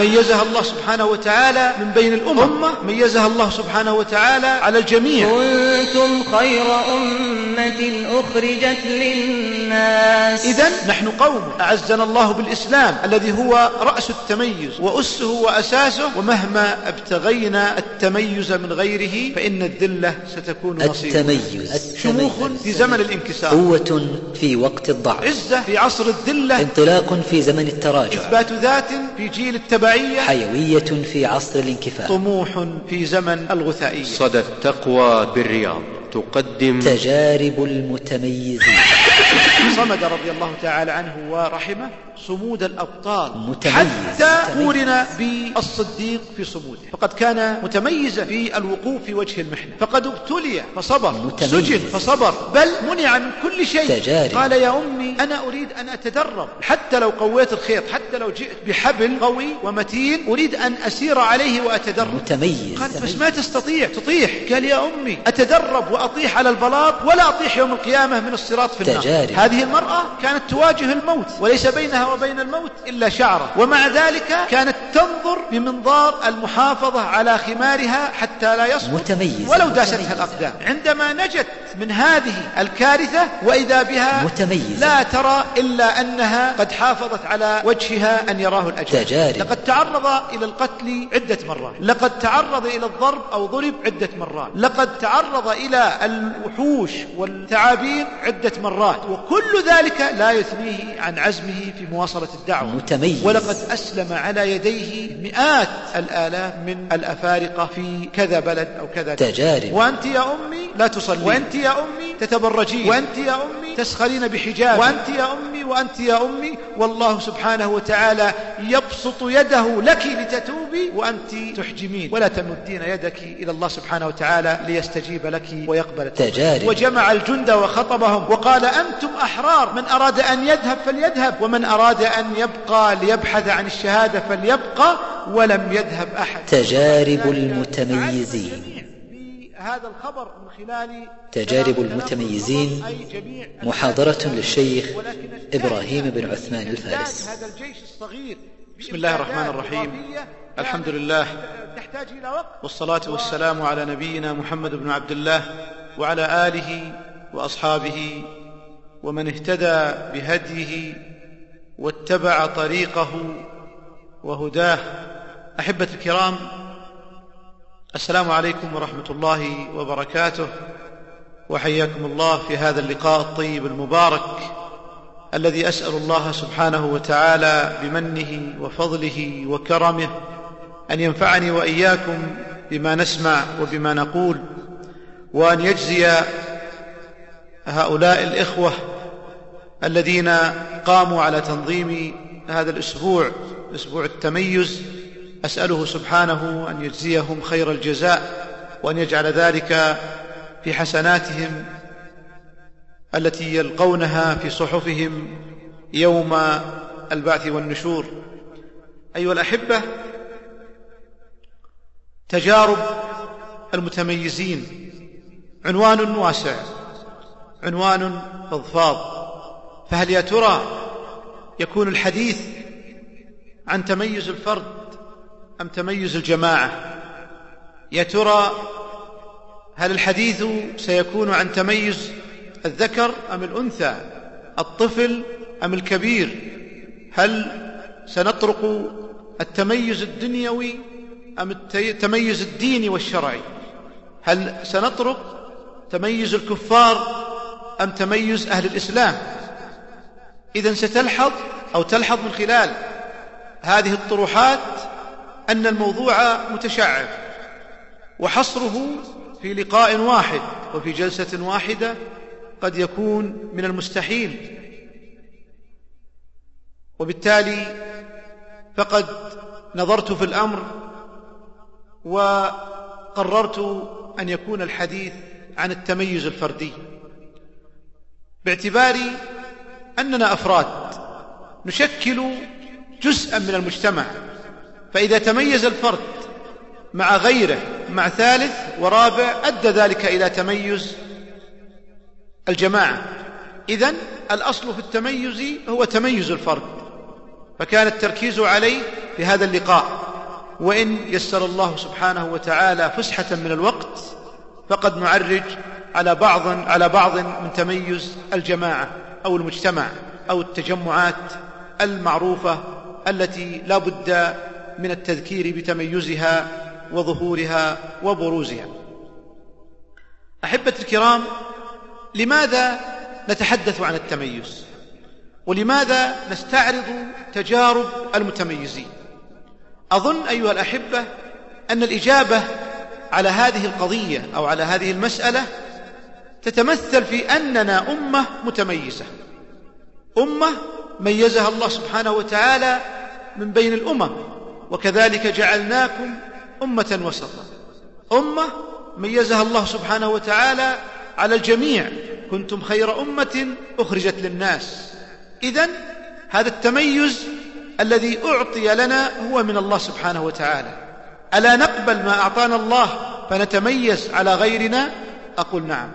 ميزها الله سبحانه وتعالى من بين الأمم. أمة. ميزها الله سبحانه وتعالى على الجميع. كنتم خير أمة أخرجت للناس. إذا نحن قوم. أعزنا الله بالإسلام الذي هو رأس التميز وأسه وأساسه. ومهما ابتغينا التميز من غيره فإن الذلة ستكون نصيبنا التميز شموخ التميز. في زمن الانكسار. قوة في وقت الضعف. عزة في عصر الذلة. انطلاق في زمن التراجع. إثبات ذات في جيل التبعية حيوية في عصر الانكفاء طموح في زمن الغثائية. صدى التقوى بالرياض. تقدم تجارب المتميزين. صمد رضي الله تعالى عنه ورحمه. صمود الأبطال متميز. حتى متميز. قورن بالصديق في صموده فقد كان متميزا في الوقوف في وجه المحنة فقد ابتلي فصبر متميز. سجن فصبر بل منع من كل شيء تجارب. قال يا أمي أنا أريد أن أتدرب حتى لو قويت الخيط حتى لو جئت بحبل قوي ومتين أريد أن أسير عليه وأتدرب متميز قالت بس ما تستطيع تطيح قال يا أمي أتدرب وأطيح على البلاط ولا أطيح يوم القيامة من الصراط في النار تجارب. هذه المرأة كانت تواجه الموت وليس بينها وبين الموت إلا شعرة ومع ذلك كانت تنظر بمنظار المحافظة على خمارها حتى لا يسقط متميز. ولو داستها. الأقدام عندما نجت من هذه الكارثة وإذا بها متميز. لا ترى إلا أنها قد حافظت على وجهها أن يراه الأجل تجارب. لقد تعرض إلى القتل عدة مرات لقد تعرض إلى الضرب أو ضرب عدة مرات لقد تعرض إلى الوحوش والتعابين عدة مرات وكل ذلك لا يثنيه عن عزمه في مواصلة الدعوة متميز. ولقد أسلم على يديه مئات الآلاف من الأفارقة في كذا بلد أو كذا. تجارب. وأنت يا أمي لا تصلين وأنت يا أمي تتبرجين وأنت يا أمي تسخرين بحجاب وأنت يا أمي وأنت يا أمي والله سبحانه وتعالى يبسط يده لك لتتوبي وأنت تحجمين ولا تمدين يدك إلى الله سبحانه وتعالى ليستجيب لك ويقبل. تجارب. وجمع الجند وخطبهم وقال أنتم أحرار من أراد أن يذهب فليذهب ومن أراد أن يبقى ليبحث عن الشهادة فليبقى ولم يذهب أحد. تجارب المتميزين. هذا الخبر من خلال تجارب المتميزين محاضرة للشيخ إبراهيم بن عثمان الفارس. هذا الجيش الصغير بسم الله الرحمن الرحيم. الحمد لله. تحتاج إلى وقت. والصلاة والسلام على نبينا محمد بن عبد الله وعلى آله وأصحابه ومن اهتدى بهديه واتبع طريقه وهداه. أحبة الكرام السلام عليكم ورحمة الله وبركاته. وحياكم الله في هذا اللقاء الطيب المبارك الذي أسأل الله سبحانه وتعالى بمنه وفضله وكرمه أن ينفعني وإياكم بما نسمع وبما نقول وأن يجزي هؤلاء الإخوة الذين قاموا على تنظيم هذا الأسبوع أسبوع التميز أسأله سبحانه أن يجزيهم خير الجزاء وأن يجعل ذلك في حسناتهم التي يلقونها في صحفهم يوم البعث والنشور. أيها الأحبة تجارب المتميزين عنوان واسع عنوان فضفاض. فهل يا ترى يكون الحديث عن تميز الفرد أم تميز الجماعة؟ يا ترى هل الحديث سيكون عن تميز الذكر أم الأنثى الطفل أم الكبير؟ هل سنطرق التميز الدنيوي أم التميز الديني والشرعي هل سنطرق تميز الكفار أم تميز أهل الإسلام؟ إذا ستلحظ أو تلحظ من خلال هذه الطروحات أن الموضوع متشعب وحصره في لقاء واحد وفي جلسة واحدة قد يكون من المستحيل. وبالتالي فقد نظرت في الأمر وقررت أن يكون الحديث عن التميز الفردي باعتبار أننا أفراد نشكل جزءا من المجتمع فإذا تميز الفرد مع غيره مع ثالث ورابع أدى ذلك إلى تميز الجماعة. إذن الأصل في التميز هو تميز الفرد فكان التركيز عليه في هذا اللقاء. وإن يسر الله سبحانه وتعالى فسحة من الوقت فقد نعرج على بعض على بعض من تميز الجماعة. أو المجتمع أو التجمعات المعروفة التي لا بد من التذكير بتميزها وظهورها وبروزها. أحبة الكرام لماذا نتحدث عن التميز؟ ولماذا نستعرض تجارب المتميزين؟ أظن أيها الأحبة أن الإجابة على هذه القضية أو على هذه المسألة تتمثل في أننا أمة متميزة. أمة ميزها الله سبحانه وتعالى من بين الأمم وكذلك جعلناكم أمة وسطا. أمة ميزها الله سبحانه وتعالى على الجميع. كنتم خير أمة أخرجت للناس. إذا هذا التميز الذي أعطي لنا هو من الله سبحانه وتعالى. ألا نقبل ما أعطانا الله فنتميز على غيرنا؟ أقول نعم.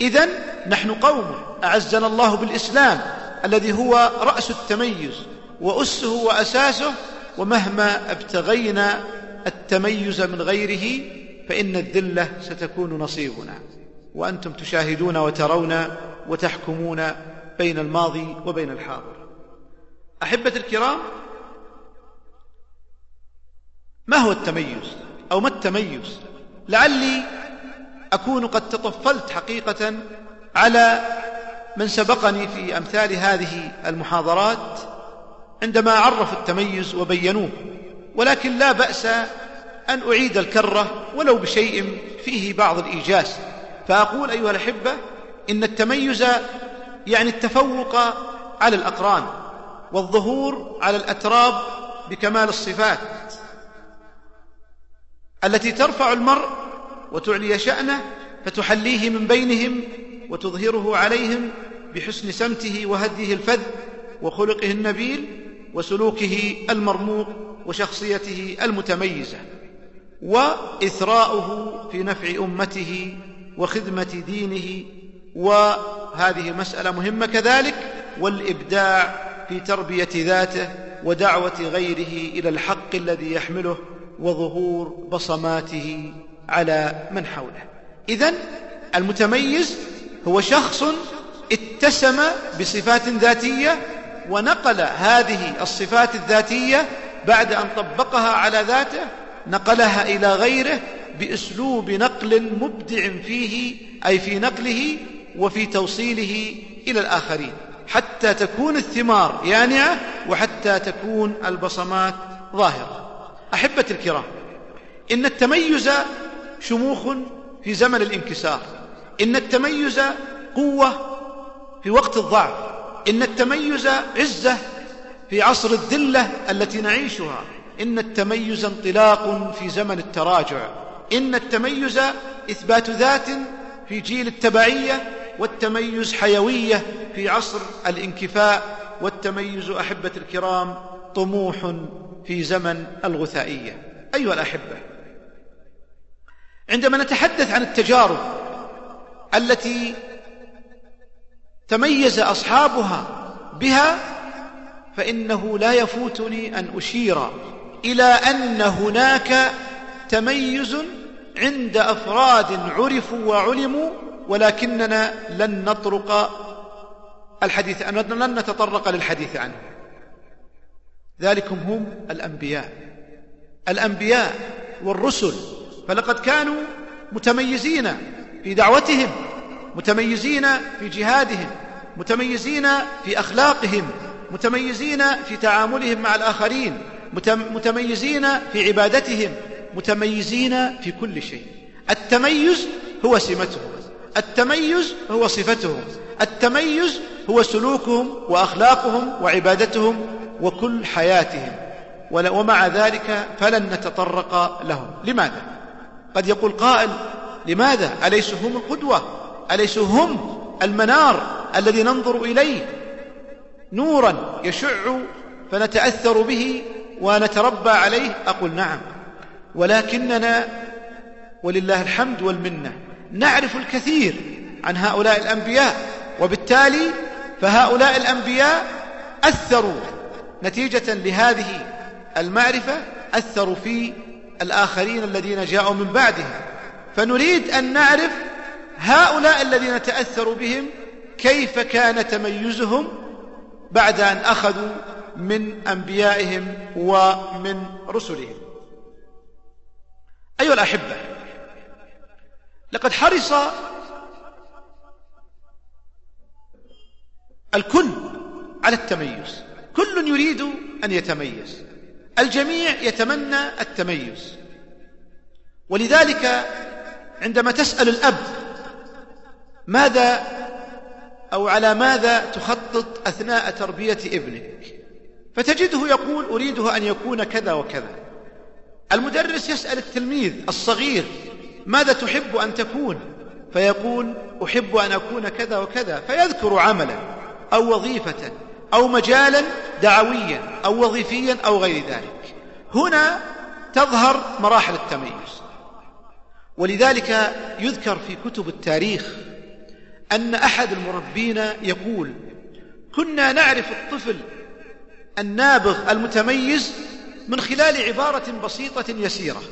إذا نحن قوم أعزنا الله بالإسلام الذي هو رأس التميز وأسه وأساسه ومهما أبتغينا التميز من غيره فإن الذلة ستكون نصيبنا. وأنتم تشاهدون وترون وتحكمون بين الماضي وبين الحاضر. أحبة الكرام ما هو التميز أو ما التميز؟ لعلي أكون قد تطفلت حقيقة على من سبقني في أمثال هذه المحاضرات عندما عرفوا التميز وبينوه ولكن لا بأس أن أعيد الكرة ولو بشيء فيه بعض الإيجاز. فأقول أيها الأحبة إن التميز يعني التفوق على الأقران والظهور على الأتراب بكمال الصفات التي ترفع المرء وتعلي شأنه فتحليه من بينهم وتظهره عليهم بحسن سمته وهديه الفذ وخلقه النبيل وسلوكه المرموق وشخصيته المتميزة. وإثراؤه في نفع أمته وخدمة دينه. وهذه مسألة مهمة كذلك والإبداع في تربية ذاته ودعوة غيره إلى الحق الذي يحمله وظهور بصماته. على من حوله. إذن المتميز هو شخص اتسم بصفات ذاتية ونقل هذه الصفات الذاتية بعد أن طبقها على ذاته نقلها إلى غيره بأسلوب نقل مبدع فيه أي في نقله وفي توصيله إلى الآخرين. حتى تكون الثمار يانعة وحتى تكون البصمات ظاهرة. أحبة الكرام إن التميز شموخ في زمن الانكسار. إن التميز قوة في وقت الضعف. إن التميز عزة في عصر الذلة التي نعيشها. إن التميز انطلاق في زمن التراجع. إن التميز إثبات ذات في جيل التبعية. والتميز حيوية في عصر الانكفاء. والتميز أحبة الكرام طموح في زمن الغثائية. أيها الأحبة عندما نتحدث عن التجارب التي تميز أصحابها بها فإنه لا يفوتني أن أشير إلى أن هناك تميز عند أفراد عرفوا وعلموا ولكننا لن نطرق الحديث لن نتطرق للحديث عنه. ذلكم هم الأنبياء. الأنبياء والرسل فلقد كانوا متميزين في دعوتهم متميزين في جهادهم متميزين في أخلاقهم متميزين في تعاملهم مع الآخرين متميزين في عبادتهم متميزين في كل شيء. التميز هو سمتهم التميز هو صفتهم التميز هو سلوكهم وأخلاقهم وعبادتهم وكل حياتهم. ومع ذلك فلن نتطرق لهم. لماذا؟ قد يقول قائل لماذا؟ أليسوا هم القدوة؟ أليسوا هم المنار الذي ننظر إليه؟ نورا يشع فنتأثر به ونتربى عليه؟ أقول نعم. ولكننا ولله الحمد والمنة نعرف الكثير عن هؤلاء الأنبياء وبالتالي فهؤلاء الأنبياء أثروا نتيجة لهذه المعرفة أثروا في الآخرين الذين جاءوا من بعدهم. فنريد أن نعرف هؤلاء الذين تأثروا بهم كيف كان تميزهم بعد أن أخذوا من أنبيائهم ومن رسلهم. أيها الأحبة لقد حرص الكل على التميز. كل يريد أن يتميز. الجميع يتمنى التميز. ولذلك عندما تسأل الأب ماذا أو على ماذا تخطط أثناء تربية ابنك فتجده يقول أريده أن يكون كذا وكذا. المدرس يسأل التلميذ الصغير ماذا تحب أن تكون فيقول أحب أن أكون كذا وكذا فيذكر عملا أو وظيفة. أو مجالا دعويا أو وظيفيا أو غير ذلك. هنا تظهر مراحل التميز. ولذلك يذكر في كتب التاريخ أن أحد المربين يقول كنا نعرف الطفل النابغ المتميز من خلال عبارة بسيطة يسيرة.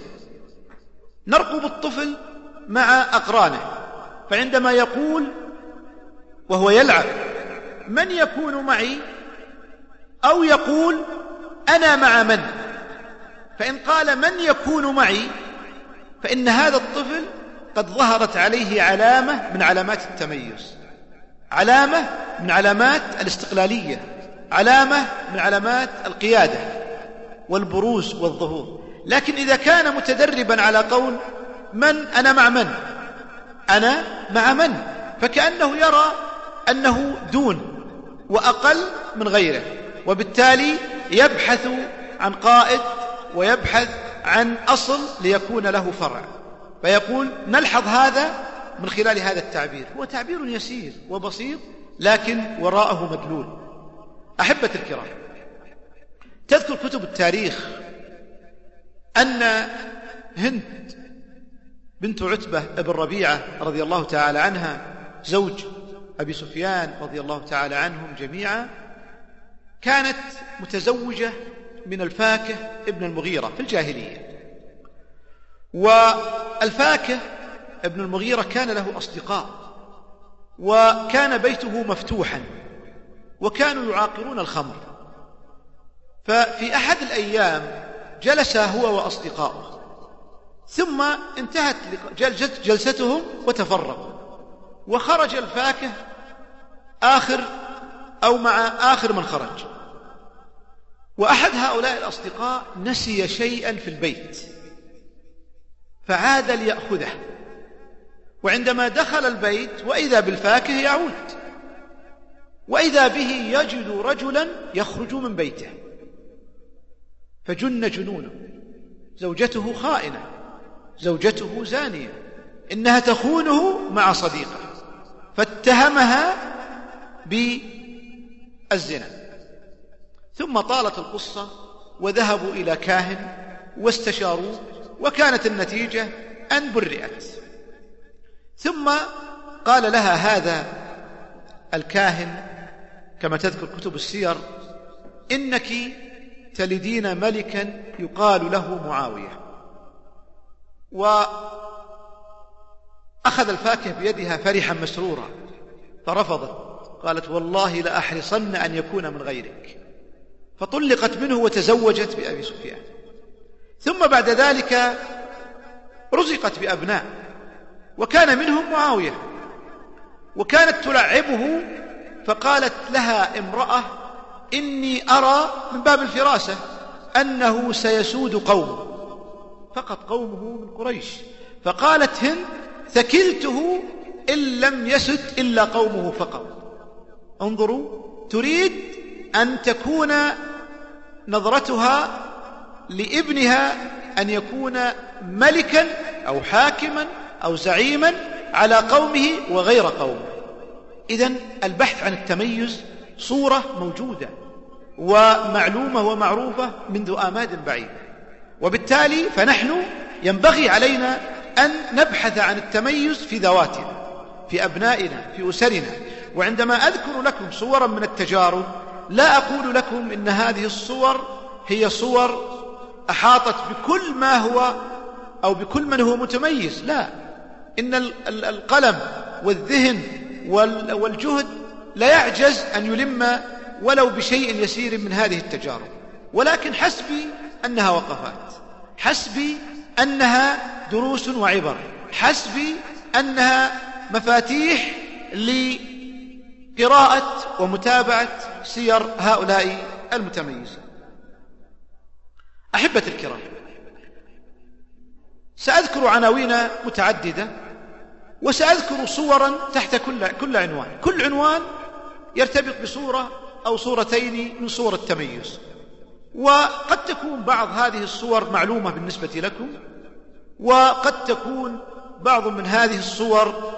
نرقب الطفل مع أقرانه فعندما يقول وهو يلعب من يكون معي؟ أو يقول أنا مع من؟ فإن قال من يكون معي فإن هذا الطفل قد ظهرت عليه علامة من علامات التميز. علامة من علامات الاستقلالية. علامة من علامات القيادة والبروز والظهور. لكن إذا كان متدربا على قول من أنا مع من؟ أنا مع من؟ فكأنه يرى أنه دون. وأقل من غيره وبالتالي يبحث عن قائد ويبحث عن أصل ليكون له فرع. فيقول نلحظ هذا من خلال هذا التعبير. هو تعبير يسير وبسيط لكن وراءه مدلول. أحبة الكرام تذكر كتب التاريخ أن هند بنت عتبة بن ربيعة رضي الله تعالى عنها زوج أبي سفيان رضي الله تعالى عنهم جميعا كانت متزوجة من الفاكه ابن المغيرة في الجاهلية. والفاكه ابن المغيرة كان له أصدقاء وكان بيته مفتوحا وكانوا يعاقرون الخمر. ففي أحد الأيام جلس هو وأصدقاؤه ثم انتهت جلستهم وتفرقوا. وخرج الفاكه آخر أو مع آخر من خرج. وأحد هؤلاء الأصدقاء نسي شيئا في البيت فعاد ليأخذه. وعندما دخل البيت وإذا بالفاكهة يعود. وإذا به يجد رجلا يخرج من بيته. فجن جنونه. زوجته خائنة زوجته زانية. إنها تخونه مع صديقة. فاتهمها بالزنا. ثم طالت القصة وذهبوا إلى كاهن واستشاروه وكانت النتيجة أن برئت. ثم قال لها هذا الكاهن كما تذكر كتب السير إنك تلدين ملكا يقال له معاوية. وأخذ الفاكهة بيدها فرحا مسرورا فرفضت قالت والله لأحرصن أن يكون من غيرك. فطلقت منه وتزوجت بأبي سفيان. ثم بعد ذلك رزقت بأبناء وكان منهم معاوية. وكانت تلعبه فقالت لها امرأة إني أرى من باب الفراسة أنه سيسود قومه فقط قومه من قريش. فقالت هند ثكلته إن لم يسد إلا قومه فقط. انظروا تريد أن تكون نظرتها لابنها أن يكون ملكا أو حاكما أو زعيما على قومه وغير قومه. إذا البحث عن التميز صورة موجودة ومعلومة ومعروفة منذ آماد بعيدة وبالتالي فنحن ينبغي علينا أن نبحث عن التميز في ذواتنا في أبنائنا في أسرنا. وعندما أذكر لكم صورا من التجارب لا أقول لكم إن هذه الصور هي صور أحاطت بكل ما هو أو بكل من هو متميز لا. إن القلم والذهن والجهد لا يعجز أن يلم ولو بشيء يسير من هذه التجارب. ولكن حسبي أنها وقفات حسبي أنها دروس وعبر. حسبي أنها مفاتيح لقراءة ومتابعة سير هؤلاء المتميزين أحبة الكرام سأذكر عناوين متعددة وسأذكر صورا تحت كل كل عنوان. كل عنوان يرتبط بصورة أو صورتين من صور التميز. وقد تكون بعض هذه الصور معلومة بالنسبة لكم وقد تكون بعض من هذه الصور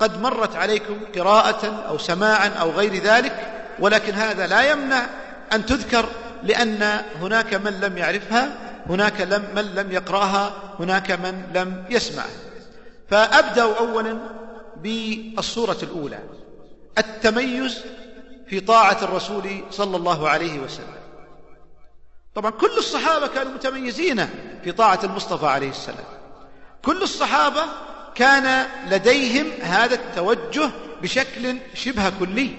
قد مرت عليكم قراءة أو سماعا أو غير ذلك ولكن هذا لا يمنع أن تذكر لأن هناك من لم يعرفها هناك لم من لم يقرأها هناك من لم يسمعها. فأبدأ أولا بالصورة الأولى التميز في طاعة الرسول صلى الله عليه وسلم. طبعا كل الصحابة كانوا متميزين في طاعة المصطفى عليه السلام. كل الصحابة كان لديهم هذا التوجه بشكل شبه كلي.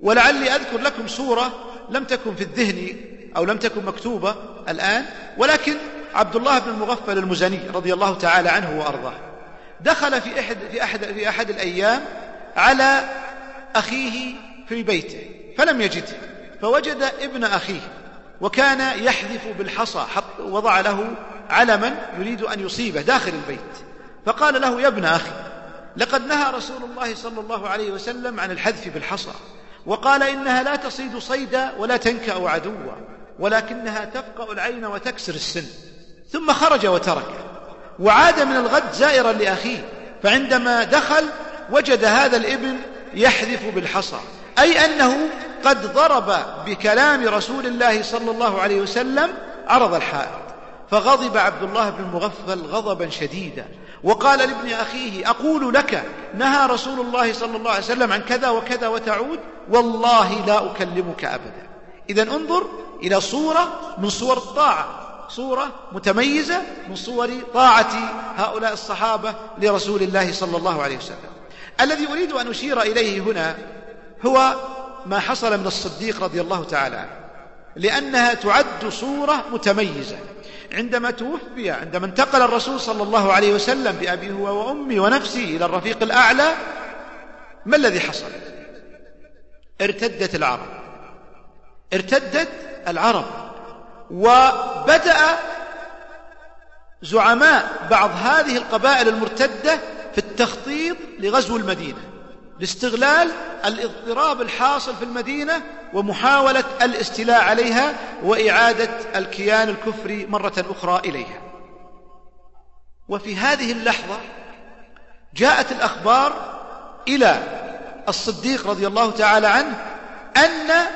ولعلي أذكر لكم صورة لم تكن في الذهن أو لم تكن مكتوبة الآن ولكن عبد الله بن المغفل المزني رضي الله تعالى عنه وأرضاه. دخل في أحد, في أحد, في أحد الأيام على أخيه في بيته فلم يجده فوجد ابن أخيه. وكان يحذف بالحصى وضع له علما يريد أن يصيبه داخل البيت. فقال له يا ابن أخي لقد نهى رسول الله صلى الله عليه وسلم عن الحذف بالحصى وقال إنها لا تصيد صيدا ولا تنكأ عدوا ولكنها تفقأ العين وتكسر السن. ثم خرج وتركه وعاد من الغد زائرا لأخيه فعندما دخل وجد هذا الابن يحذف بالحصى. أي أنه قد ضرب بكلام رسول الله صلى الله عليه وسلم عرض الحائط فغضب عبد الله بن المغفل غضبا شديدا وقال لابن أخيه أقول لك نهى رسول الله صلى الله عليه وسلم عن كذا وكذا وتعود والله لا أكلمك أبدا. إذا انظر إلى صورة من صور الطاعة صورة متميزة من صور طاعة هؤلاء الصحابة لرسول الله صلى الله عليه وسلم. الذي أريد أن أشير إليه هنا هو ما حصل من الصديق رضي الله تعالى عنه لأنها تعد صورة متميزة. عندما توفي عندما انتقل الرسول صلى الله عليه وسلم بأبي هو وأمي ونفسي إلى الرفيق الأعلى ما الذي حصل؟ ارتدت العرب. ارتدت العرب. وبدأ زعماء بعض هذه القبائل المرتدة في التخطيط لغزو المدينة. لاستغلال الاضطراب الحاصل في المدينة ومحاولة الاستيلاء عليها وإعادة الكيان الكفري مرة أخرى إليها. وفي هذه اللحظة جاءت الأخبار إلى الصديق رضي الله تعالى عنه أن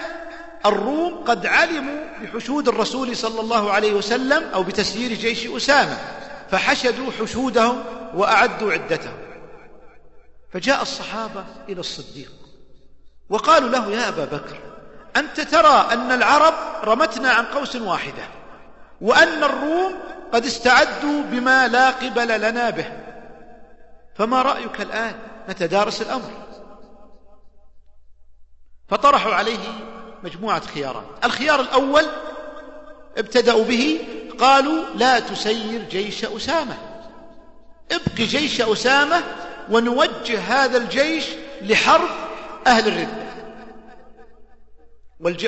الروم قد علموا بحشود الرسول صلى الله عليه وسلم أو بتسيير جيش أسامة فحشدوا حشودهم وأعدوا عدتهم. فجاء الصحابة إلى الصديق وقالوا له يا أبا بكر أنت ترى أن العرب رمتنا عن قوس واحدة وأن الروم قد استعدوا بما لا قبل لنا به فما رأيك الآن؟ نتدارس الأمر؟ فطرحوا عليه مجموعة خيارات. الخيار الأول ابتدأوا به قالوا لا تسير جيش أسامة ابق جيش أسامة ونوجه هذا الجيش لحرب أهل الردة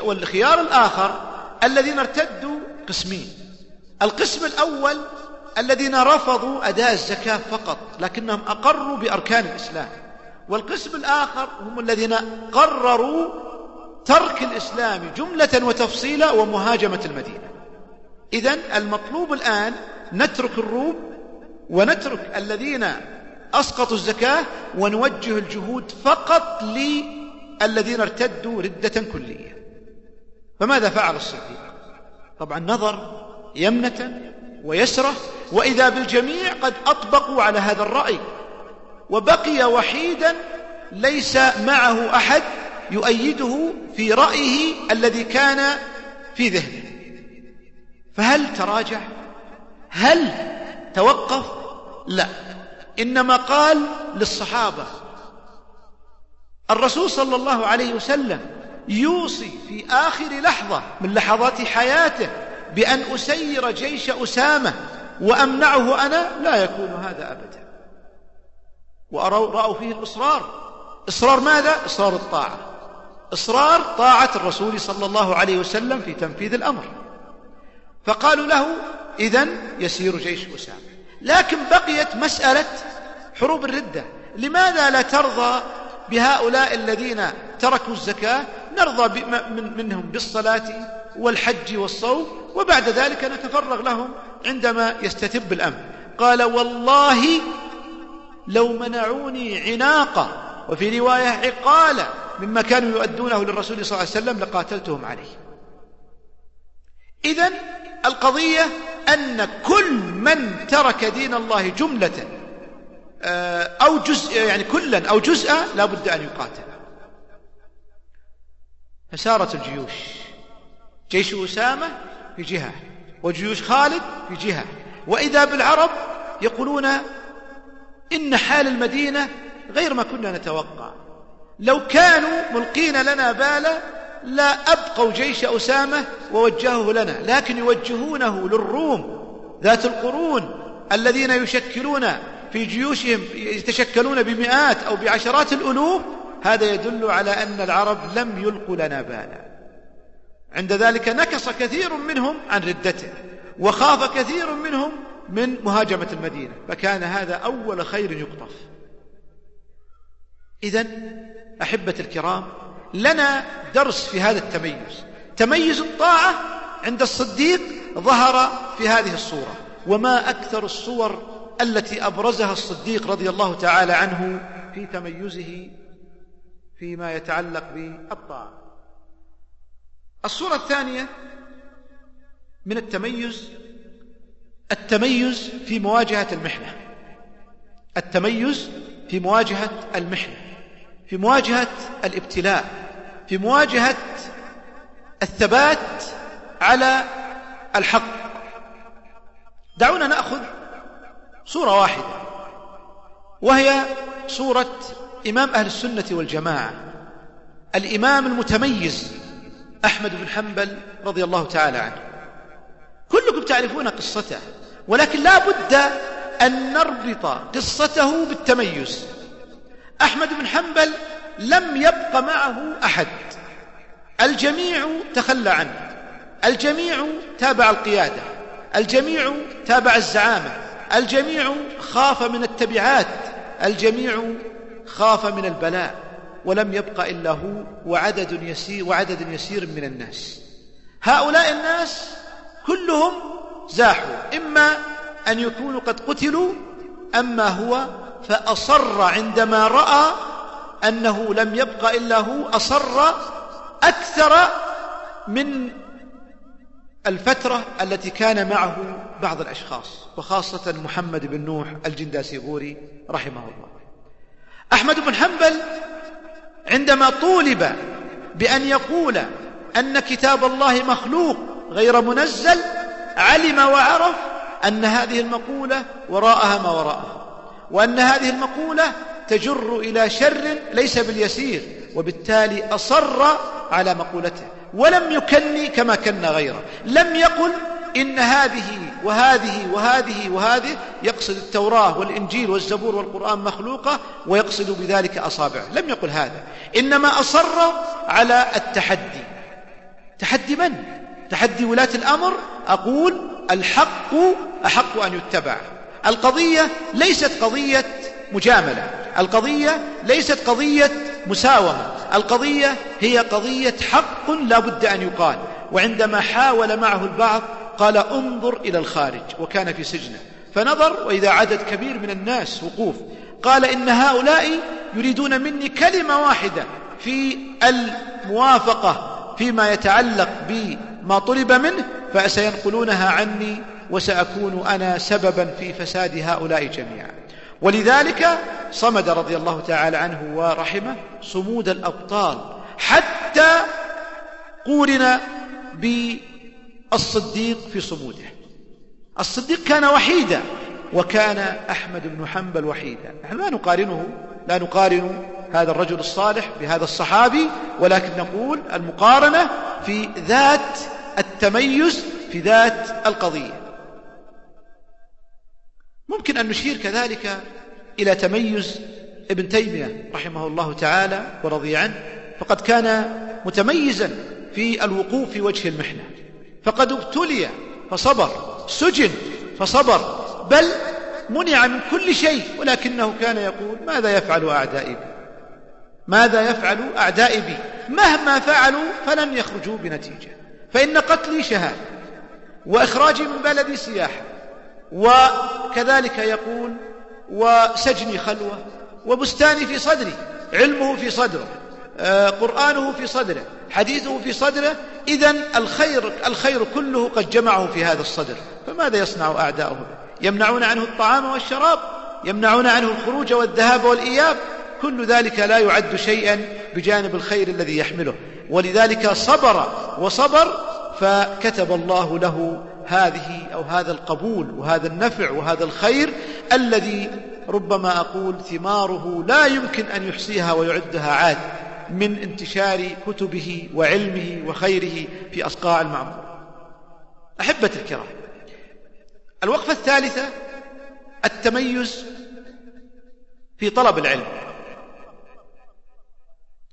والخيار الآخر الذين ارتدوا قسمين. القسم الأول الذين رفضوا أداء الزكاة فقط لكنهم أقروا بأركان الإسلام. والقسم الآخر هم الذين قرروا ترك الإسلام جملة وتفصيلا ومهاجمة المدينة. إذا المطلوب الآن نترك الروم ونترك الذين أسقطوا الزكاة ونوجه الجهود فقط للذين ارتدوا ردة كلية. فماذا فعل الصديق طبعا نظر يمنة ويسرة وإذا بالجميع قد أطبقوا على هذا الرأي. وبقي وحيدا ليس معه أحد يؤيده في رأيه الذي كان في ذهنه. فهل تراجع؟ هل توقف؟ لا. إنما قال للصحابة. الرسول صلى الله عليه وسلم يوصي في آخر لحظة من لحظات حياته بأن أسير جيش أسامة وأمنعه أنا لا يكون هذا أبدا. ورأوا فيه الإصرار. إصرار ماذا؟ إصرار الطاعة. إصرار طاعة الرسول صلى الله عليه وسلم في تنفيذ الأمر. فقالوا له إذن يسير جيش أسامة. لكن بقيت مسألة حروب الردة. لماذا لا ترضى بهؤلاء الذين تركوا الزكاة؟ نرضى منهم بالصلاة والحج والصوم وبعد ذلك نتفرغ لهم عندما يستتب الأمر. قال والله لو منعوني عناقة وفي رواية عقالة مما كانوا يؤدونه للرسول صلى الله عليه وسلم لقاتلتهم عليه. إذا القضية أن كل من ترك دين الله جملة أو جزء يعني كلا أو جزءا لا بد أن يقاتل. فسارت الجيوش. جيش أسامة في جهة وجيوش خالد في جهة. وإذا بالعرب يقولون إن حال المدينة غير ما كنا نتوقع. لو كانوا ملقين لنا بالا لا أبقوا جيش أسامة ووجهه لنا لكن يوجهونه للروم ذات القرون الذين يشكلون في جيوشهم يتشكلون بمئات أو بعشرات الألوف هذا يدل على أن العرب لم يلقوا لنا بالا. عند ذلك نكص كثير منهم عن ردته وخاف كثير منهم من مهاجمة المدينة فكان هذا أول خير يقطف. إذا أحبة الكرام لنا درس في هذا التميز. تميز الطاعة عند الصديق ظهر في هذه الصورة وما أكثر الصور التي أبرزها الصديق رضي الله تعالى عنه في تميزه فيما يتعلق بالطاعة الصورة الثانية من التميز التميز في مواجهة المحنة. التميز في مواجهة المحنة في مواجهة الابتلاء في مواجهة الثبات على الحق. دعونا نأخذ صورة واحدة وهي صورة إمام أهل السنة والجماعة. الإمام المتميز أحمد بن حنبل رضي الله تعالى عنه. كلكم تعرفون قصته ولكن لا بد أن نربط قصته بالتميز. أحمد بن حنبل لم يبق معه أحد. الجميع تخلى عنه الجميع تابع القيادة الجميع تابع الزعامة. الجميع خاف من التبعات الجميع خاف من البلاء ولم يبق إلا هو وعدد يسير وعدد يسير من الناس. هؤلاء الناس كلهم زاحوا إما أن يكونوا قد قتلوا أما هو فأصر عندما رأى أنه لم يبق إلا هو أصر أكثر من الفترة التي كان معه بعض الأشخاص وخاصة محمد بن نوح الجنداسيغوري رحمه الله. أحمد بن حنبل عندما طولب بأن يقول أن كتاب الله مخلوق غير منزل علم وعرف أن هذه المقولة وراءها ما وراءها وأن هذه المقولة تجر إلى شر ليس باليسير وبالتالي أصر على مقولته. ولم يكني كما كن غيره. لم يقل إن هذه وهذه وهذه وهذه يقصد التوراة والإنجيل والزبور والقرآن مخلوقة ويقصد بذلك أصابعه. لم يقل هذا. إنما أصر على التحدي. تحدي من؟ تحدي ولاة الأمر؟ أقول الحق أحق أن يتبع. القضية ليست قضية مجاملة. القضية ليست قضية مساومة. القضية هي قضية حق لا بد أن يقال. وعندما حاول معه البعض قال انظر إلى الخارج وكان في سجنه. فنظر وإذا عدد كبير من الناس وقوف قال إن هؤلاء يريدون مني كلمة واحدة في الموافقة فيما يتعلق بما طلب منه فسينقلونها عني وسأكون أنا سببا في فساد هؤلاء جميعا. ولذلك صمد رضي الله تعالى عنه ورحمه صمود الأبطال حتى قورن بالصديق في صموده. الصديق كان وحيدا وكان أحمد بن حنبل وحيدا. نحن لا نقارنه لا نقارن هذا الرجل الصالح بهذا الصحابي ولكن نقول المقارنة في ذات التميز في ذات القضية. ممكن أن نشير كذلك إلى تميز ابن تيمية رحمه الله تعالى ورضي عنه فقد كان متميزا في الوقوف في وجه المحنة. فقد ابتلي فصبر سجن فصبر بل منع من كل شيء ولكنه كان يقول ماذا يفعل أعدائي؟ بي ماذا يفعل أعدائي بي؟ مهما فعلوا فلن يخرجوا بنتيجة فإن قتلي شهادة وإخراجي من بلدي سياحة وكذلك يقول وسجني خلوة وبستاني في صدري علمه في صدره آه، قرآنه في صدره حديثه في صدره إذا الخير الخير كله قد جمعه في هذا الصدر. فماذا يصنع أعداؤه؟ يمنعون عنه الطعام والشراب يمنعون عنه الخروج والذهاب والإياب. كل ذلك لا يعد شيئا بجانب الخير الذي يحمله. ولذلك صبر وصبر فكتب الله له هذه أو هذا القبول وهذا النفع وهذا الخير الذي ربما أقول ثماره لا يمكن أن يحصيها ويعدها عاد. من انتشار كتبه وعلمه وخيره في أصقاع المعمور أحبة الكرام الوقفة الثالثة التميز في طلب العلم.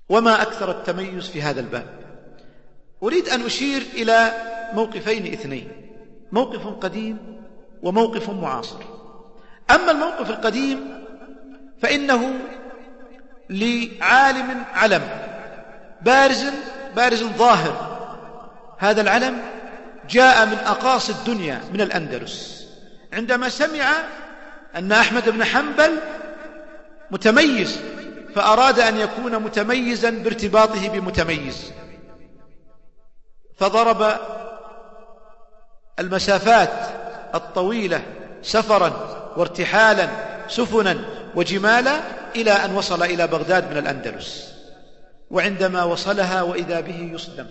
وما أكثر التميز في هذا الباب؟ أريد أن أشير إلى موقفين اثنين موقف قديم وموقف معاصر. أما الموقف القديم فإنه لعالم علم بارز بارز ظاهر. هذا العلم جاء من أقاصي الدنيا من الأندلس. عندما سمع أن أحمد بن حنبل متميز فأراد أن يكون متميزا بارتباطه بمتميز. فضرب المسافات الطويلة سفرا وارتحالا سفنا وجمالا إلى أن وصل إلى بغداد من الأندلس. وعندما وصلها وإذا به يصدم.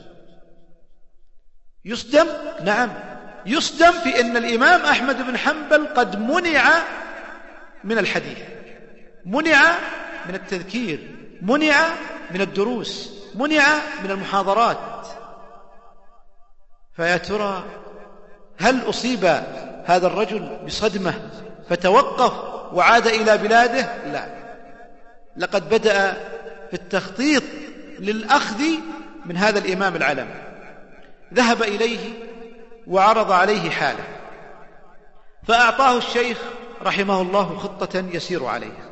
يصدم؟ نعم. يصدم في أن الإمام أحمد بن حنبل قد منع من الحديث. منع من التذكير. منع من الدروس. منع من المحاضرات. فيا ترى هل أصيب هذا الرجل بصدمة فتوقف وعاد إلى بلاده؟ لا. لقد بدأ في التخطيط للأخذ من هذا الإمام العلم. ذهب إليه وعرض عليه حاله. فأعطاه الشيخ رحمه الله خطة يسير عليها.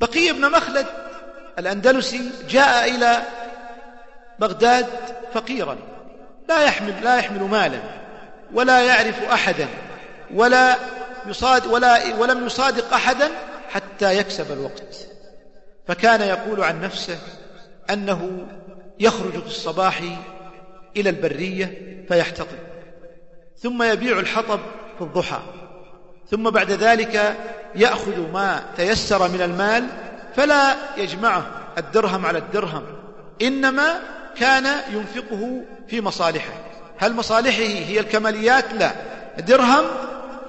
بقي بن مخلد الأندلسي جاء إلى بغداد فقيرا. لا يحمل لا يحمل مالا ولا يعرف أحدا ولا يصاد ولا ولم يصادق أحدا حتى يكسب الوقت. فكان يقول عن نفسه أنه يخرج في الصباح إلى البرية فيحتطب ثم يبيع الحطب في الضحى ثم بعد ذلك يأخذ ما تيسر من المال فلا يجمعه الدرهم على الدرهم إنما كان ينفقه في مصالحه. هل مصالحه هي الكماليات؟ لا. درهم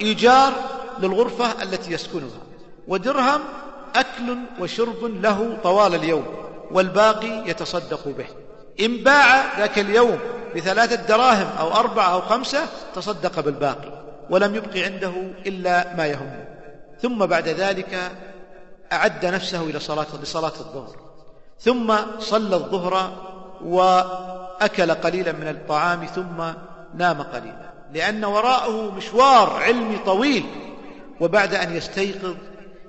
إيجار للغرفة التي يسكنها ودرهم أكل وشرب له طوال اليوم والباقي يتصدق به. إن باع ذاك اليوم بثلاثة دراهم أو أربعة أو خمسة تصدق بالباقي ولم يبق عنده إلا ما يهمه ثم بعد ذلك أعد نفسه إلى صلاة لصلاة الظهر. ثم صلى الظهر وأكل قليلا من الطعام ثم نام قليلا. لأن وراءه مشوار علمي طويل وبعد أن يستيقظ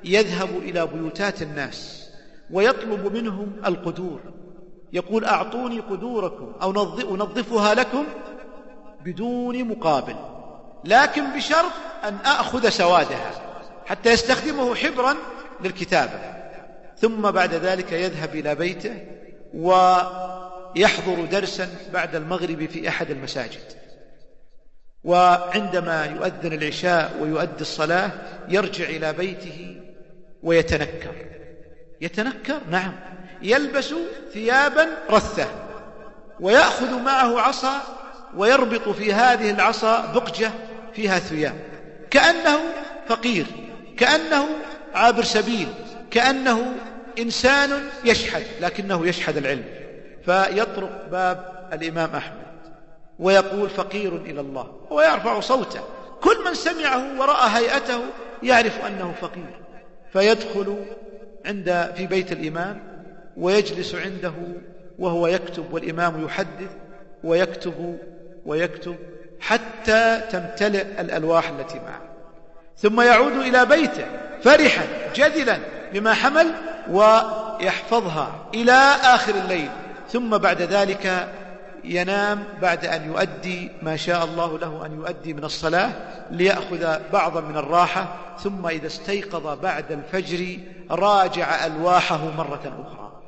يذهب إلى بيوتات الناس ويطلب منهم القدور. يقول أعطوني قدوركم أو أنظفها لكم بدون مقابل لكن بشرط أن أخذ سوادها حتى يستخدمه حبرا للكتابة. ثم بعد ذلك يذهب إلى بيته ويحضر درسا بعد المغرب في أحد المساجد. وعندما يؤذن العشاء ويؤدي الصلاة يرجع إلى بيته ويتنكر. يتنكر؟ نعم. يلبس ثيابا رثة ويأخذ معه عصا ويربط في هذه العصا بقجة فيها ثياب. كأنه فقير كأنه عابر سبيل كأنه إنسان يشحذ لكنه يشحذ العلم. فيطرق باب الإمام أحمد. ويقول فقير إلى الله ويرفع صوته. كل من سمعه ورأى هيئته يعرف أنه فقير. فيدخل عند في بيت الإمام ويجلس عنده وهو يكتب والإمام يحدث ويكتب ويكتب حتى تمتلئ الألواح التي معه. ثم يعود إلى بيته فرحا جدلا بما حمل ويحفظها إلى آخر الليل. ثم بعد ذلك ينام بعد أن يؤدي ما شاء الله له أن يؤدي من الصلاة ليأخذ بعضا من الراحة ثم إذا استيقظ بعد الفجر راجع ألواحه مرة أخرى.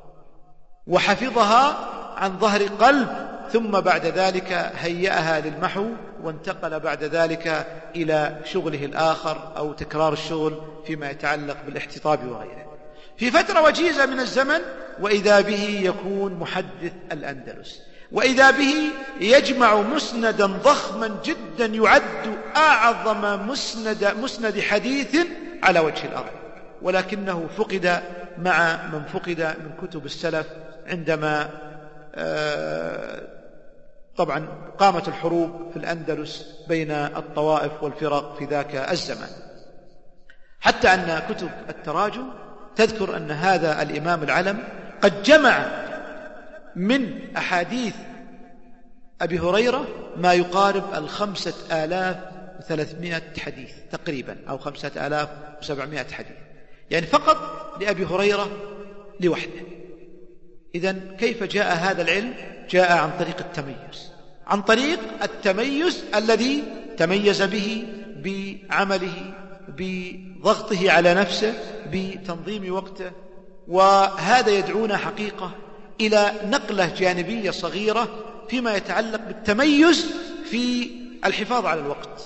وحفظها عن ظهر قلب ثم بعد ذلك هيأها للمحو وانتقل بعد ذلك إلى شغله الآخر أو تكرار الشغل فيما يتعلق بالاحتطاب وغيره. في فترة وجيزة من الزمن وإذا به يكون محدث الأندلس. وإذا به يجمع مسندا ضخما جدا يعد أعظم مسند, مسند حديث على وجه الأرض. ولكنه فقد مع من فقد من كتب السلف عندما آه، طبعا قامت الحروب في الأندلس بين الطوائف والفرق في ذاك الزمان. حتى أن كتب التراجم تذكر أن هذا الإمام العلم قد جمع من أحاديث أبي هريرة ما يقارب الخمسة آلاف وثلاثمائة حديث تقريبا أو خمسة آلاف وسبعمائة حديث. يعني فقط لأبي هريرة لوحده. إذا كيف جاء هذا العلم؟ جاء عن طريق التميز. عن طريق التميز الذي تميز به بعمله بضغطه على نفسه بتنظيم وقته. وهذا يدعونا حقيقة إلى نقلة جانبية صغيرة فيما يتعلق بالتميز في الحفاظ على الوقت.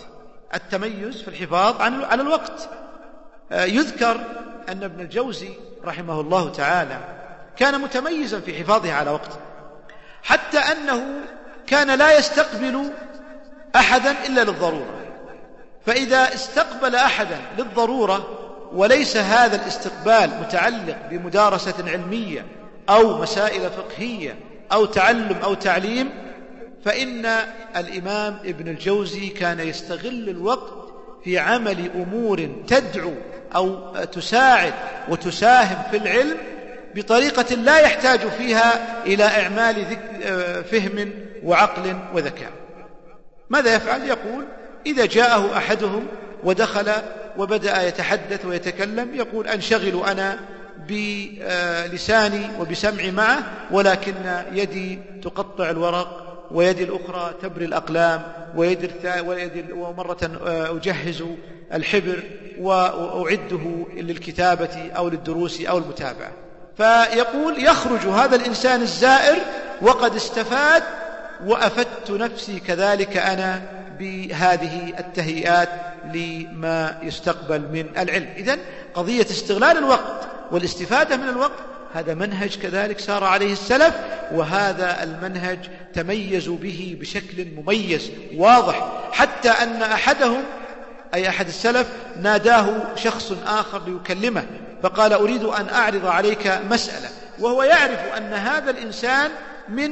التميز في الحفاظ على الوقت. آه، يذكر أن ابن الجوزي رحمه الله تعالى كان متميزا في حفاظه على وقته حتى أنه كان لا يستقبل أحدا إلا للضرورة. فإذا استقبل أحدا للضرورة وليس هذا الاستقبال متعلق بمدارسة علمية أو مسائل فقهية أو تعلم أو تعليم فإن الإمام ابن الجوزي كان يستغل الوقت في عمل أمور تدعو أو تساعد وتساهم في العلم بطريقة لا يحتاج فيها إلى إعمال فهم وعقل وذكاء ماذا يفعل؟ يقول إذا جاءه أحدهم ودخل وبدأ يتحدث ويتكلم يقول أنشغل أنا بلساني وبسمعي معه ولكن يدي تقطع الورق ويدي الأخرى تبري الأقلام ويدي, ومرة أجهز الحبر وأعده للكتابة أو للدروس أو المتابعة. فيقول يخرج هذا الإنسان الزائر وقد استفاد وأفدت نفسي كذلك أنا بهذه التهيئات لما يستقبل من العلم. إذن قضية استغلال الوقت والاستفادة من الوقت هذا منهج كذلك سار عليه السلف وهذا المنهج تميزوا به بشكل مميز واضح حتى أن أحدهم أي أحد السلف ناداه شخص آخر ليكلمه فقال أريد أن أعرض عليك مسألة وهو يعرف أن هذا الإنسان من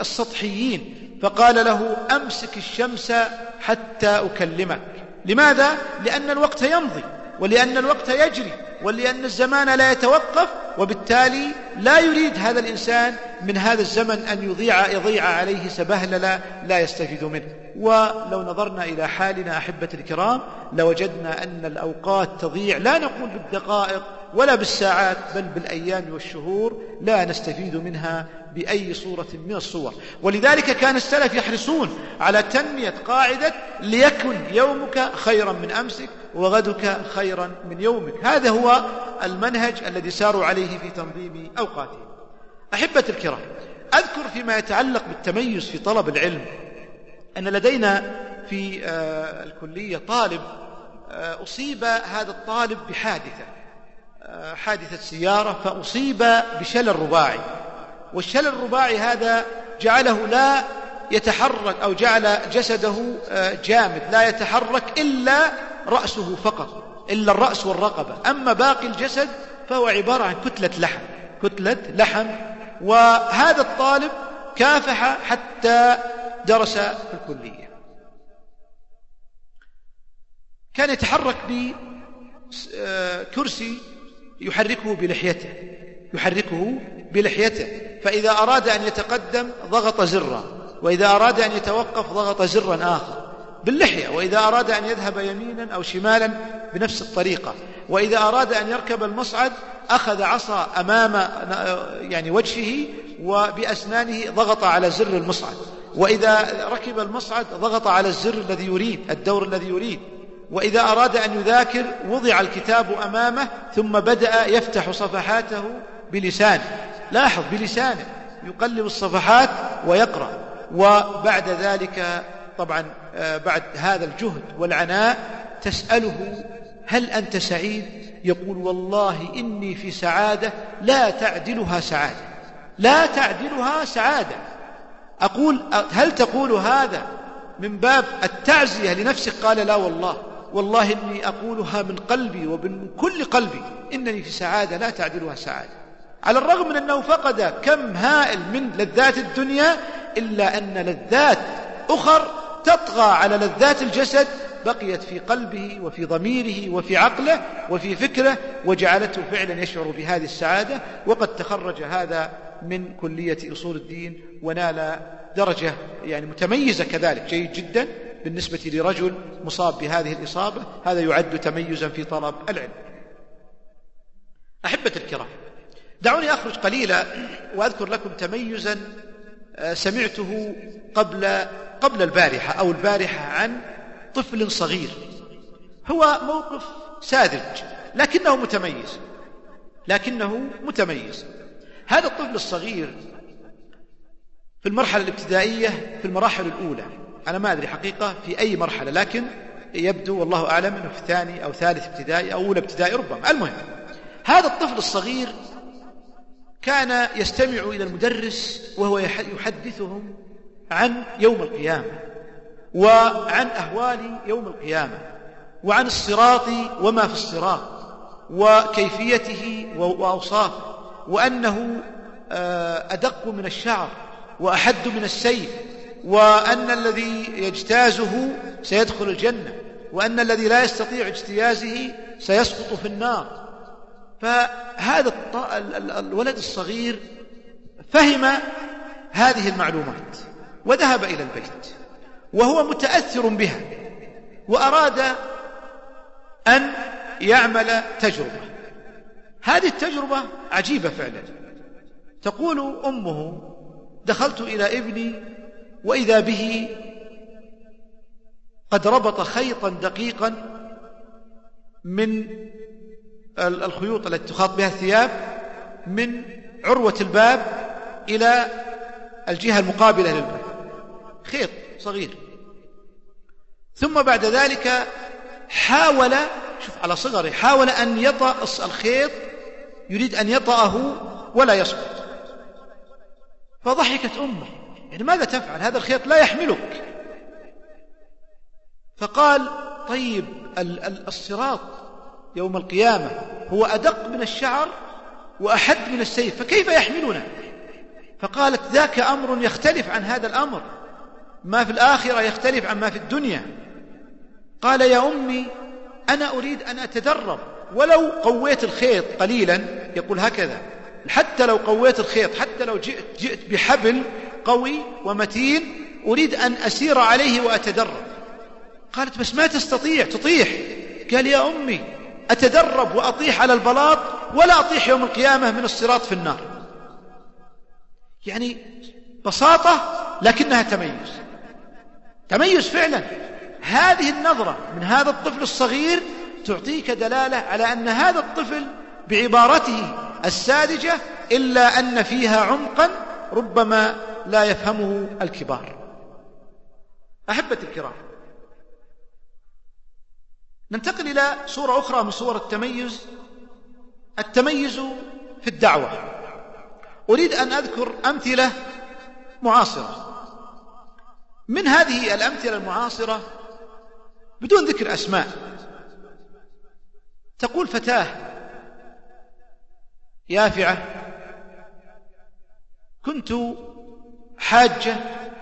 السطحيين فقال له أمسك الشمس حتى أكلمك لماذا؟ لأن الوقت يمضي ولأن الوقت يجري ولأن الزمان لا يتوقف وبالتالي لا يريد هذا الإنسان من هذا الزمن أن يضيع يضيع عليه سبهللا لا يستفيد منه. ولو نظرنا إلى حالنا أحبة الكرام لوجدنا أن الأوقات تضيع لا نقول بالدقائق ولا بالساعات بل بالأيام والشهور لا نستفيد منها بأي صورة من الصور. ولذلك كان السلف يحرصون على تنمية قاعدة ليكن يومك خيرا من أمسك وغدك خيرا من يومك. هذا هو المنهج الذي ساروا عليه في تنظيم أوقاتهم. أحبة الكرام أذكر فيما يتعلق بالتميز في طلب العلم. أن لدينا في آه، الكلية طالب آه، أصيب هذا الطالب بحادثة. آه، حادثة سيارة فأصيب بشلل رباعي. والشلل الرباعي هذا جعله لا يتحرك أو جعل جسده جامد لا يتحرك إلا رأسه فقط إلا الرأس والرقبة. أما باقي الجسد فهو عبارة عن كتلة لحم كتلة لحم. وهذا الطالب كافح حتى درس في الكلية. كان يتحرك بكرسي يحركه بلحيته يحركه بلحيته. فإذا أراد أن يتقدم ضغط زرا وإذا أراد أن يتوقف ضغط زرا آخر. باللحية وإذا أراد أن يذهب يمينا أو شمالا بنفس الطريقة وإذا أراد أن يركب المصعد أخذ عصا أمام يعني وجهه وبأسنانه ضغط على زر المصعد وإذا ركب المصعد ضغط على الزر الذي يريد الدور الذي يريد وإذا أراد أن يذاكر وضع الكتاب أمامه ثم بدأ يفتح صفحاته بلسانه. لاحظ بلسانه يقلب الصفحات ويقرأ وبعد ذلك طبعا بعد هذا الجهد والعناء تسأله هل أنت سعيد؟ يقول والله إني في سعادة لا تعدلها سعادة. لا تعدلها سعادة. أقول هل تقول هذا من باب التعزية لنفسك؟ قال لا والله. والله إني أقولها من قلبي ومن كل قلبي. إنني في سعادة لا تعدلها سعادة. على الرغم من أنه فقد كم هائل من لذات الدنيا إلا أن لذات أخر تطغى على لذات الجسد بقيت في قلبه وفي ضميره وفي عقله وفي فكره وجعلته فعلا يشعر بهذه السعادة. وقد تخرج هذا من كلية أصول الدين ونال درجة يعني متميزة كذلك جيد جدا بالنسبة لرجل مصاب بهذه الإصابة. هذا يعد تميزا في طلب العلم. أحبة الكرام دعوني أخرج قليلا وأذكر لكم تميزا آه، سمعته قبل قبل البارحة أو البارحة عن طفل صغير. هو موقف ساذج لكنه متميز لكنه متميز. هذا الطفل الصغير في المرحلة الابتدائية في المراحل الأولى. أنا ما أدري حقيقة في أي مرحلة لكن يبدو والله أعلم أنه في ثاني أو ثالث ابتدائي أو أولى ابتدائي ربما. المهم هذا الطفل الصغير كان يستمع إلى المدرس وهو يحدثهم عن يوم القيامة وعن أهوال يوم القيامة وعن الصراط وما في الصراط وكيفيته وأوصافه وأنه آه، أدق من الشعر وأحد من السيف وأن الذي يجتازه سيدخل الجنة وأن الذي لا يستطيع اجتيازه سيسقط في النار. فهذا الولد الصغير فهم هذه المعلومات. وذهب إلى البيت وهو متأثر بها وأراد أن يعمل تجربة. هذه التجربة عجيبة فعلا. تقول أمه دخلت إلى ابني وإذا به قد ربط خيطا دقيقا من الخيوط التي تخاط بها الثياب من عروة الباب إلى الجهة المقابلة للباب خيط صغير. ثم بعد ذلك حاول شوف على صغره حاول أن يطأ الخيط يريد أن يطأه ولا يسقط. فضحكت أمه. يعني ماذا تفعل؟ هذا الخيط لا يحملك. فقال طيب الصراط يوم القيامة هو أدق من الشعر وأحد من السيف فكيف يحملنا؟ فقالت ذاك أمر يختلف عن هذا الأمر. ما في الآخرة يختلف عن ما في الدنيا. قال يا أمي أنا أريد أن أتدرب. ولو قويت الخيط قليلا يقول هكذا حتى لو قويت الخيط حتى لو جئت, جئت بحبل قوي ومتين أريد أن أسير عليه وأتدرب. قالت بس ما تستطيع تطيح. قال يا أمي أتدرب وأطيح على البلاط ولا أطيح يوم القيامة من الصراط في النار. يعني بساطة لكنها تميز. تميز فعلا. هذه النظرة من هذا الطفل الصغير تعطيك دلالة على أن هذا الطفل بعبارته الساذجة إلا أن فيها عمقا ربما لا يفهمه الكبار. أحبة الكرام ننتقل إلى صورة أخرى من صور التميز. التميز في الدعوة. أريد أن أذكر أمثلة معاصرة. من هذه الأمثلة المعاصرة بدون ذكر أسماء. تقول فتاة يافعة كنت حاجة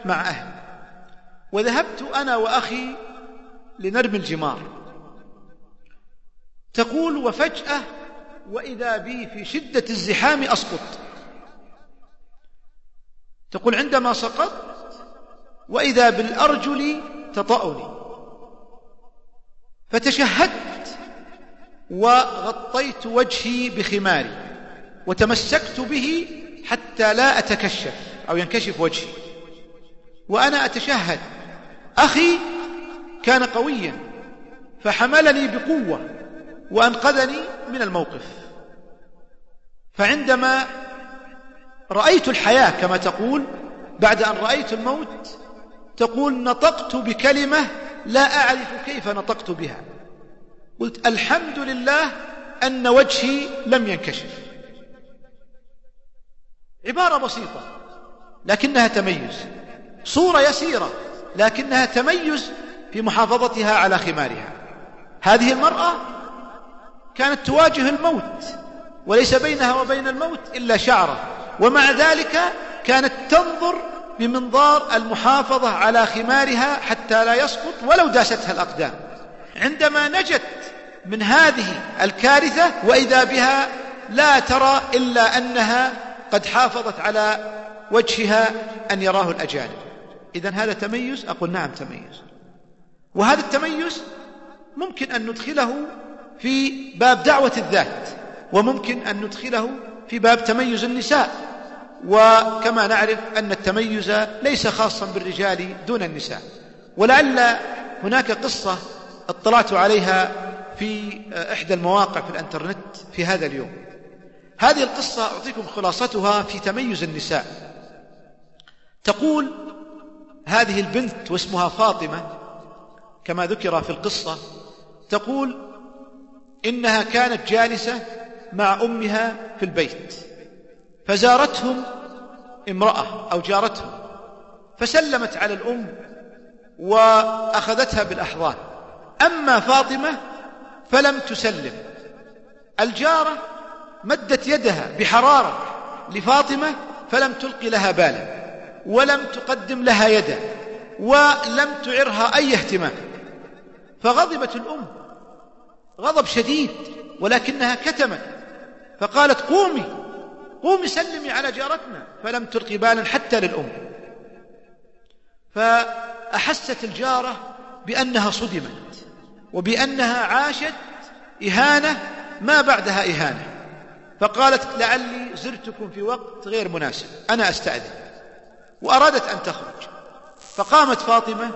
مع أهلي وذهبت أنا وأخي لنرمي الجمار. تقول وفجأة وإذا بي في شدة الزحام أسقط. تقول عندما سقطت وإذا بالأرجل تطأني. فتشهدت وغطيت وجهي بخماري وتمسكت به حتى لا أتكشف أو ينكشف وجهي. وأنا أتشهد. أخي كان قويا فحملني بقوة وأنقذني من الموقف. فعندما رأيت الحياة كما تقول بعد أن رأيت الموت تقول نطقت بكلمة لا أعرف كيف نطقت بها. قلت الحمد لله أن وجهي لم ينكشف. عبارة بسيطة لكنها تميز. صورة يسيرة لكنها تميز في محافظتها على خمارها. هذه المرأة كانت تواجه الموت وليس بينها وبين الموت إلا شعرة. ومع ذلك كانت تنظر بمنظار المحافظة على خمارها حتى لا يسقط ولو داستها الأقدام. عندما نجت من هذه الكارثة وإذا بها لا ترى إلا أنها قد حافظت على وجهها أن يراه الأجانب. إذا هذا تميز؟ أقول نعم تميز. وهذا التميز ممكن أن ندخله في باب دعوة الذات وممكن أن ندخله في باب تميز النساء. وكما نعرف أن التميز ليس خاصا بالرجال دون النساء. ولعل هناك قصة اطلعت عليها في إحدى المواقع في الإنترنت في هذا اليوم. هذه القصة أعطيكم خلاصتها في تميز النساء. تقول هذه البنت واسمها فاطمة كما ذكر في القصة تقول إنها كانت جالسة مع أمها في البيت. فزارتهم امرأة أو جارتهم فسلمت على الأم وأخذتها بالأحضان. أما فاطمة فلم تسلم. الجارة مدت يدها بحرارة لفاطمة فلم تلقي لها بالا ولم تقدم لها يدا ولم تعرها أي اهتمام. فغضبت الأم غضب شديد ولكنها كتمت. فقالت قومي قومي سلمي على جارتنا. فلم تلقي بالا حتى للأم. فأحست الجارة بأنها صدمت وبأنها عاشت إهانة ما بعدها إهانة. فقالت لعلي زرتكم في وقت غير مناسب. أنا أستأذن. وأرادت أن تخرج. فقامت فاطمة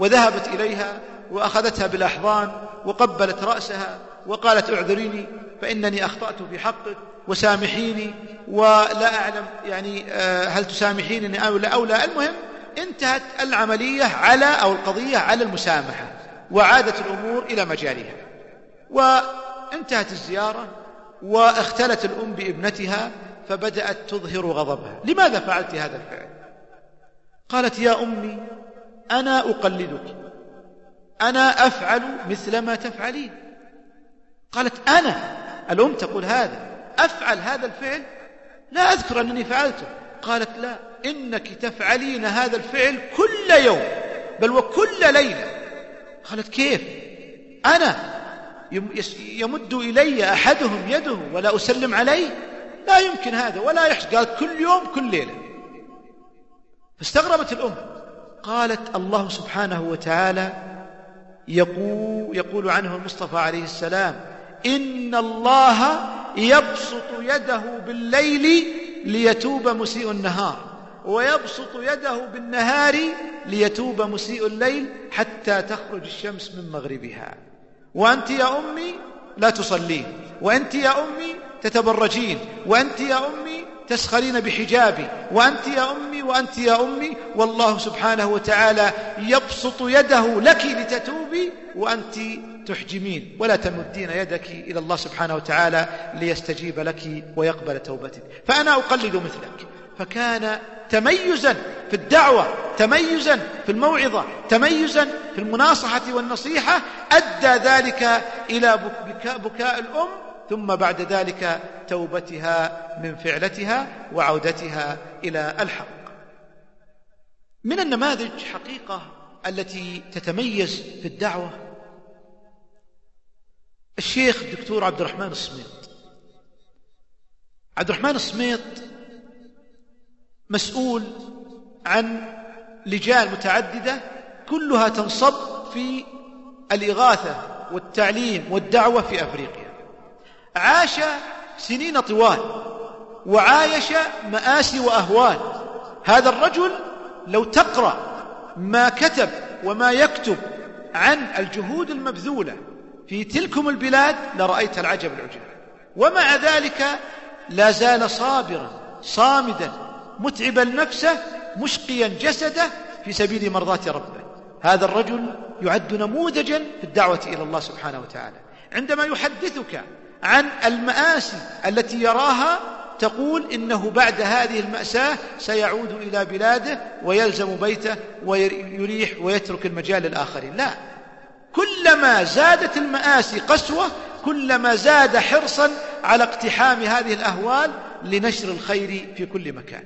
وذهبت إليها وأخذتها بالأحضان وقبلت رأسها وقالت اعذريني فإنني أخطأت في حقك. وسامحيني ولا أعلم يعني آه، هل تسامحينني أو لا أو لا. المهم انتهت العملية على أو القضية على المسامحة وعادت الأمور إلى مجاريها وانتهت الزيارة واختلت الأم بابنتها فبدأت تظهر غضبها. لماذا فعلت هذا الفعل؟ قالت يا أمي أنا أقلدك. أنا أفعل مثل ما تفعلين. قالت أنا. الأم تقول هذا. أفعل هذا الفعل؟ لا أذكر أنني فعلته. قالت لا إنك تفعلين هذا الفعل كل يوم بل وكل ليلة. قالت كيف؟ أنا يمد إلي أحدهم يده ولا أسلم عليه؟ لا يمكن هذا ولا يحصل. قال كل يوم كل ليلة. فاستغربت الأم. قالت الله سبحانه وتعالى يقول, يقول عنه المصطفى عليه السلام إن الله يبسط يده بالليل ليتوب مسيء النهار ويبسط يده بالنهار ليتوب مسيء الليل حتى تخرج الشمس من مغربها. وأنت يا أمي لا تصلين وأنت يا أمي تتبرجين وأنت يا أمي تسخرين بحجابي وأنت يا أمي وأنت يا أمي والله سبحانه وتعالى يبسط يده لك لتتوبي وأنت تحجمين ولا تمدين يدك إلى الله سبحانه وتعالى ليستجيب لك ويقبل توبتك. فأنا أقلد مثلك. فكان تميزا في الدعوة تميزا في الموعظة تميزا في المناصحة والنصيحة أدى ذلك إلى بكاء, بكاء الأم ثم بعد ذلك توبتها من فعلتها وعودتها إلى الحق. من النماذج حقيقة التي تتميز في الدعوة؟ الشيخ الدكتور عبد الرحمن الصميط. عبد الرحمن الصميط مسؤول عن لجان متعددة كلها تنصب في الإغاثة والتعليم والدعوة في أفريقيا. عاش سنين طوال وعايش مآسي وأهوال. هذا الرجل لو تقرأ ما كتب وما يكتب عن الجهود المبذولة في تلكم البلاد لرأيت العجب العجب ومع ذلك لا زال صابرا صامدا متعبا نفسه مشقيا جسده في سبيل مرضاة ربه. هذا الرجل يعد نموذجا في الدعوة إلى الله سبحانه وتعالى. عندما يحدثك عن المآسي التي يراها تقول إنه بعد هذه المأساة سيعود إلى بلاده ويلزم بيته ويريح ويترك المجال للآخرين لا كلما زادت المآسي قسوة كلما زاد حرصا على اقتحام هذه الأهوال لنشر الخير في كل مكان.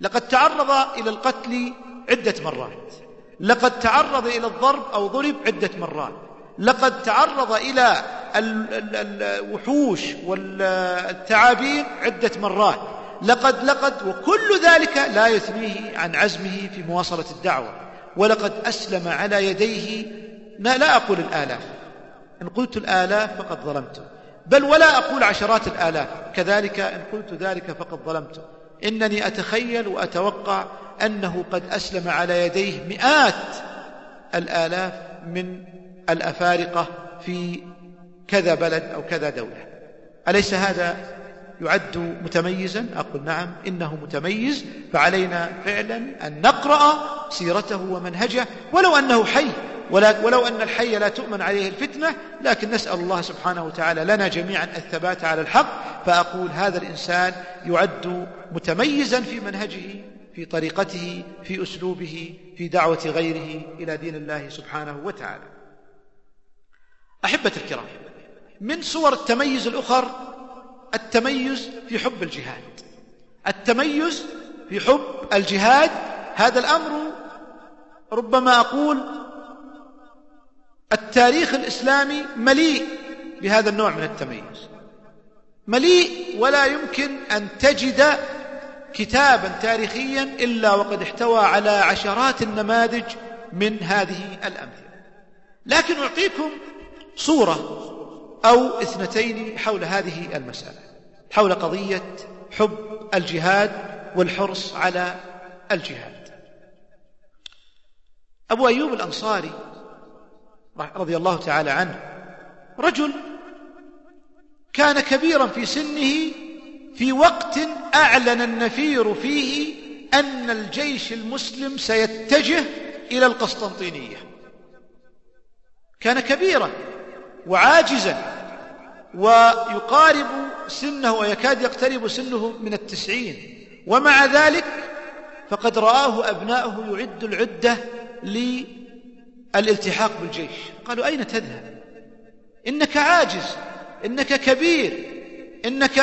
لقد تعرض إلى القتل عدة مرات. لقد تعرض إلى الضرب أو ضرب عدة مرات. لقد تعرض إلى الوحوش والثعابين عدة مرات. لقد لقد وكل ذلك لا يثنيه عن عزمه في مواصلة الدعوة. ولقد أسلم على يديه لا أقول الآلاف. إن قلت الآلاف فقد ظلمت. بل ولا أقول عشرات الآلاف. كذلك إن قلت ذلك فقد ظلمت. إنني أتخيل وأتوقع أنه قد أسلم على يديه مئات الآلاف من الأفارقة في كذا بلد أو كذا دولة. أليس هذا يعد متميزا؟ أقول نعم إنه متميز. فعلينا فعلا أن نقرأ سيرته ومنهجه ولو أنه حي. ولو أن الحي لا تؤمن عليه الفتنة لكن نسأل الله سبحانه وتعالى لنا جميعا الثبات على الحق فأقول هذا الإنسان يعد متميزا في منهجه في طريقته في أسلوبه في دعوة غيره إلى دين الله سبحانه وتعالى. أحبة الكرام من صور التميز الأخر التميز في حب الجهاد. التميز في حب الجهاد هذا الأمر ربما أقول التاريخ الإسلامي مليء بهذا النوع من التميز. مليء ولا يمكن أن تجد كتابا تاريخيا إلا وقد احتوى على عشرات النماذج من هذه الأمثلة. لكن أعطيكم صورة أو اثنتين حول هذه المسألة حول قضية حب الجهاد والحرص على الجهاد. أبو أيوب الأنصاري رضي الله تعالى عنه. رجل كان كبيرا في سنه في وقت أعلن النفير فيه أن الجيش المسلم سيتجه إلى القسطنطينية. كان كبيرا وعاجزا ويقارب سنه ويكاد يقترب سنه من التسعين. ومع ذلك فقد رآه أبناؤه يعد العدة للالتحاق بالجيش. قالوا أين تذهب؟ إنك عاجز إنك كبير إنك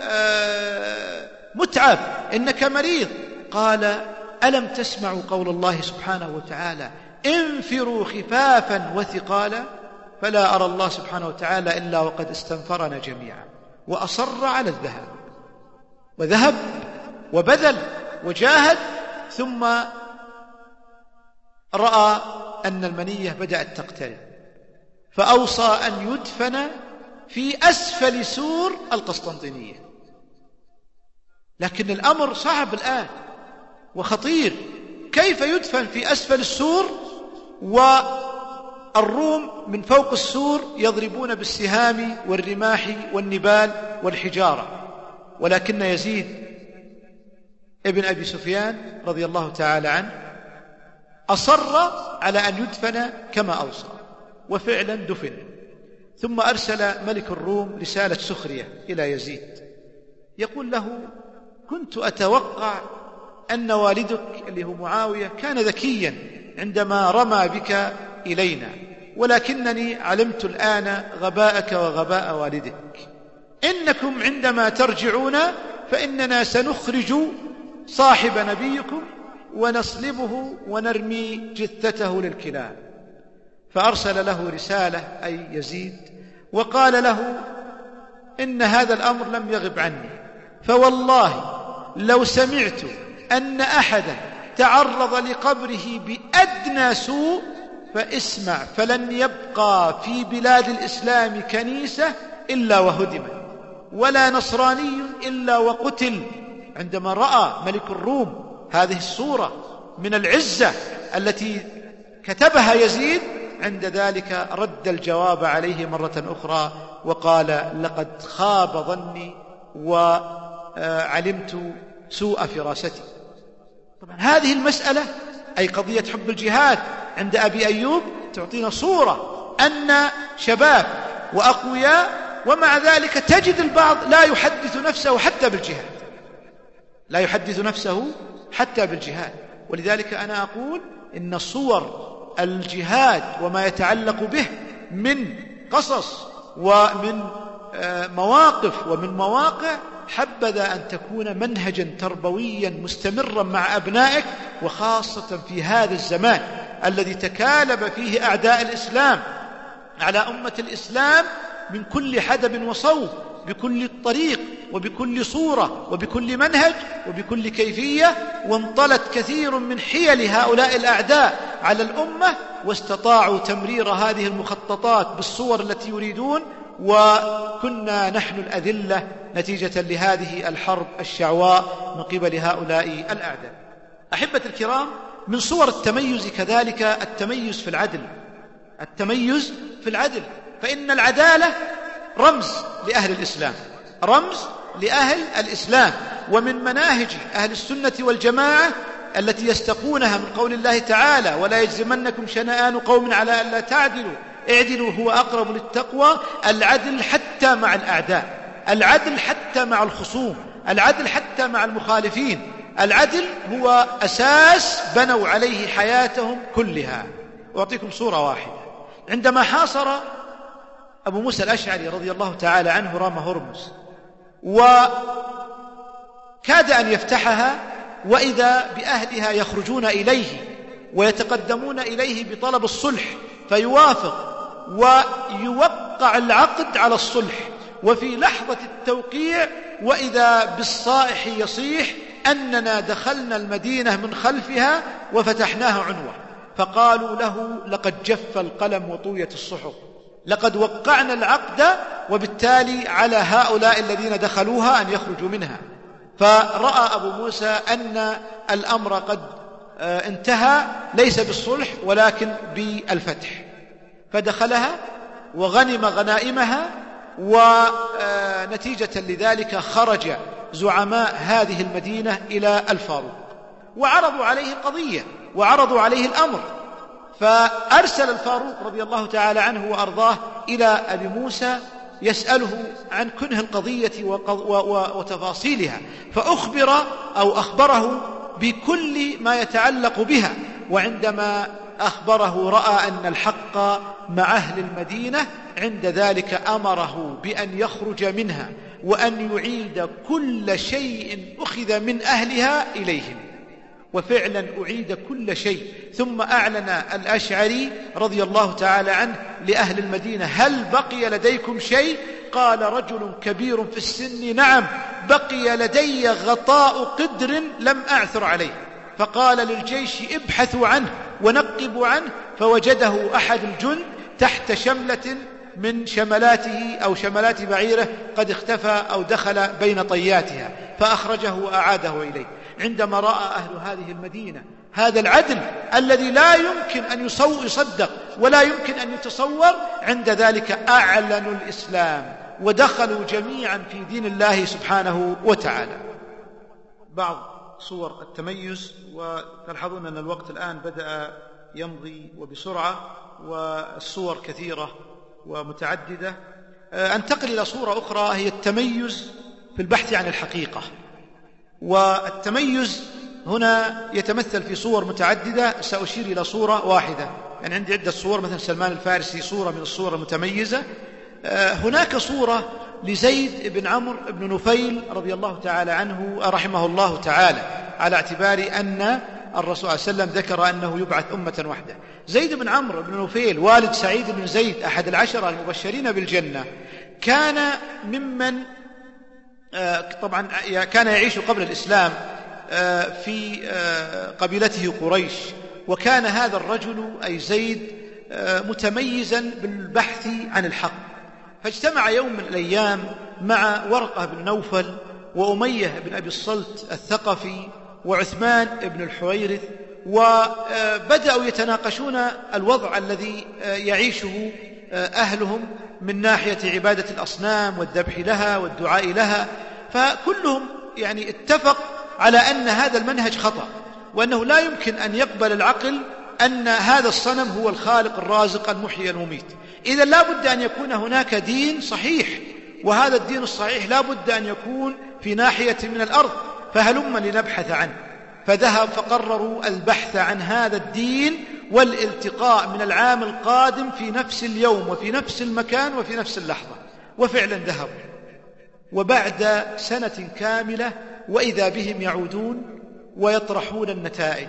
آه، متعب إنك مريض. قال ألم تسمعوا قول الله سبحانه وتعالى انفروا خفافا وثقالا؟ فلا أرى الله سبحانه وتعالى إلا وقد استنفرنا جميعا. وأصر على الذهاب وذهب وبذل وجاهد ثم رأى أن المنية بدأت تقترب. فأوصى أن يدفن في أسفل سور القسطنطينية. لكن الأمر صعب الآن وخطير. كيف يدفن في أسفل السور والروم من فوق السور يضربون بالسهام والرماح والنبال والحجارة؟ ولكن يزيد ابن أبي سفيان رضي الله تعالى عنه أصر على أن يدفن كما أوصى وفعلا دفن. ثم أرسل ملك الروم رسالة سخرية إلى يزيد. يقول له كنت أتوقع أن والدك اللي هو معاوية كان ذكيا عندما رمى بك إلينا ولكنني علمت الآن غباءك وغباء والدك. إنكم عندما ترجعون فإننا سنخرج صاحب نبيكم ونصلبه ونرمي جثته للكلاب. فأرسل له رسالة أي يزيد وقال له إن هذا الأمر لم يغب عني. فوالله لو سمعت أن أحدا تعرض لقبره بأدنى سوء فاسمع فلن يبقى في بلاد الإسلام كنيسة إلا وهدمت ولا نصراني إلا وقتل. عندما رأى ملك الروم هذه الصورة من العزة التي كتبها يزيد عند ذلك رد الجواب عليه مرة أخرى وقال لقد خاب ظني وعلمت سوء فراستي. طبعا هذه المسألة أي قضية حب الجهاد عند أبي أيوب تعطينا صورة أن شباب وأقوياء ومع ذلك تجد البعض لا يحدث نفسه حتى بالجهاد. لا يحدث نفسه حتى بالجهاد. ولذلك أنا أقول إن صور الجهاد وما يتعلق به من قصص ومن مواقف ومن مواقع حبذا أن تكون منهجا تربويا مستمرا مع أبنائك وخاصة في هذا الزمان الذي تكالب فيه أعداء الإسلام. على أمة الإسلام من كل حدب وصوب. بكل طريق وبكل صورة وبكل منهج وبكل كيفية وانطلت كثير من حيل هؤلاء الأعداء على الأمة واستطاعوا تمرير هذه المخططات بالصور التي يريدون وكنا نحن الأذلة نتيجة لهذه الحرب الشعواء من قبل هؤلاء الأعداء. أحبة الكرام من صور التميز كذلك التميز في العدل. التميز في العدل. فإن العدالة رمز لأهل الإسلام. رمز لأهل الإسلام. ومن مناهج أهل السنة والجماعة التي يستقونها من قول الله تعالى ولا يجزمنكم شنآن قوم على ألا تعدلوا. اعدلوا هو أقرب للتقوى العدل حتى مع الأعداء. العدل حتى مع الخصوم. العدل حتى مع المخالفين. العدل هو أساس بنوا عليه حياتهم كلها. أعطيكم صورة واحدة. عندما حاصر أبو موسى الأشعري رضي الله تعالى عنه رام هرمز. وكاد أن يفتحها وإذا بأهلها يخرجون إليه ويتقدمون إليه بطلب الصلح فيوافق ويوقع العقد على الصلح. وفي لحظة التوقيع وإذا بالصائح يصيح أننا دخلنا المدينة من خلفها وفتحناها عنوة فقالوا له لقد جف القلم وطويت الصحف. لقد وقعنا العقد وبالتالي على هؤلاء الذين دخلوها أن يخرجوا منها. فرأى أبو موسى أن الأمر قد انتهى ليس بالصلح ولكن بالفتح. فدخلها وغنم غنائمها ونتيجة لذلك خرج زعماء هذه المدينة إلى الفاروق. وعرضوا عليه القضية وعرضوا عليه الأمر. فأرسل الفاروق رضي الله تعالى عنه وأرضاه إلى أبي موسى يسأله عن كنه القضية وتفاصيلها فأخبر أو أخبره بكل ما يتعلق بها وعندما أخبره رأى أن الحق مع أهل المدينة عند ذلك أمره بأن يخرج منها وأن يعيد كل شيء أخذ من أهلها إليهم. وفعلا أعيد كل شيء. ثم أعلن الأشعري رضي الله تعالى عنه لأهل المدينة هل بقي لديكم شيء؟ قال رجل كبير في السن نعم بقي لدي غطاء قدر لم أعثر عليه. فقال للجيش ابحثوا عنه ونقبوا عنه. فوجده أحد الجند تحت شملة من شملاته أو شملات بعيرة قد اختفى أو دخل بين طياتها فأخرجه وأعاده إليه. عندما رأى أهل هذه المدينة هذا العدل الذي لا يمكن أن يصدق ولا يمكن أن يتصور عند ذلك أعلنوا الإسلام ودخلوا جميعا في دين الله سبحانه وتعالى. بعض صور التميز وتلحظون أن الوقت الآن بدأ يمضي وبسرعة والصور كثيرة ومتعددة. أنتقل إلى صورة أخرى هي التميز في البحث عن الحقيقة. والتميز هنا يتمثل في صور متعددة. سأشير إلى صورة واحدة. يعني عندي عدة صور مثل سلمان الفارسي صورة من الصور المتميزة. هناك صورة لزيد بن عمرو بن نفيل رضي الله تعالى عنه رحمه الله تعالى على اعتبار أن الرسول صلى الله عليه وسلم ذكر أنه يبعث أمة وحده زيد بن عمرو بن نفيل والد سعيد بن زيد أحد العشرة المبشرين بالجنة كان ممن طبعا كان يعيش قبل الإسلام في قبيلته قريش. وكان هذا الرجل أي زيد متميزا بالبحث عن الحق. فاجتمع يوم من الأيام مع ورقة بن نوفل وأمية بن أبي الصلت الثقفي وعثمان بن الحويرث وبدأوا يتناقشون الوضع الذي يعيشه أهلهم من ناحية عبادة الأصنام والذبح لها والدعاء لها فكلهم يعني اتفق على أن هذا المنهج خطأ وأنه لا يمكن أن يقبل العقل أن هذا الصنم هو الخالق الرازق المحيي المميت. إذا لا بد أن يكون هناك دين صحيح وهذا الدين الصحيح لا بد أن يكون في ناحية من الأرض فهلم لنبحث عنه. فذهب فقرروا البحث عن هذا الدين والالتقاء من العام القادم في نفس اليوم وفي نفس المكان وفي نفس اللحظة. وفعلا ذهبوا وبعد سنة كاملة وإذا بهم يعودون ويطرحون النتائج.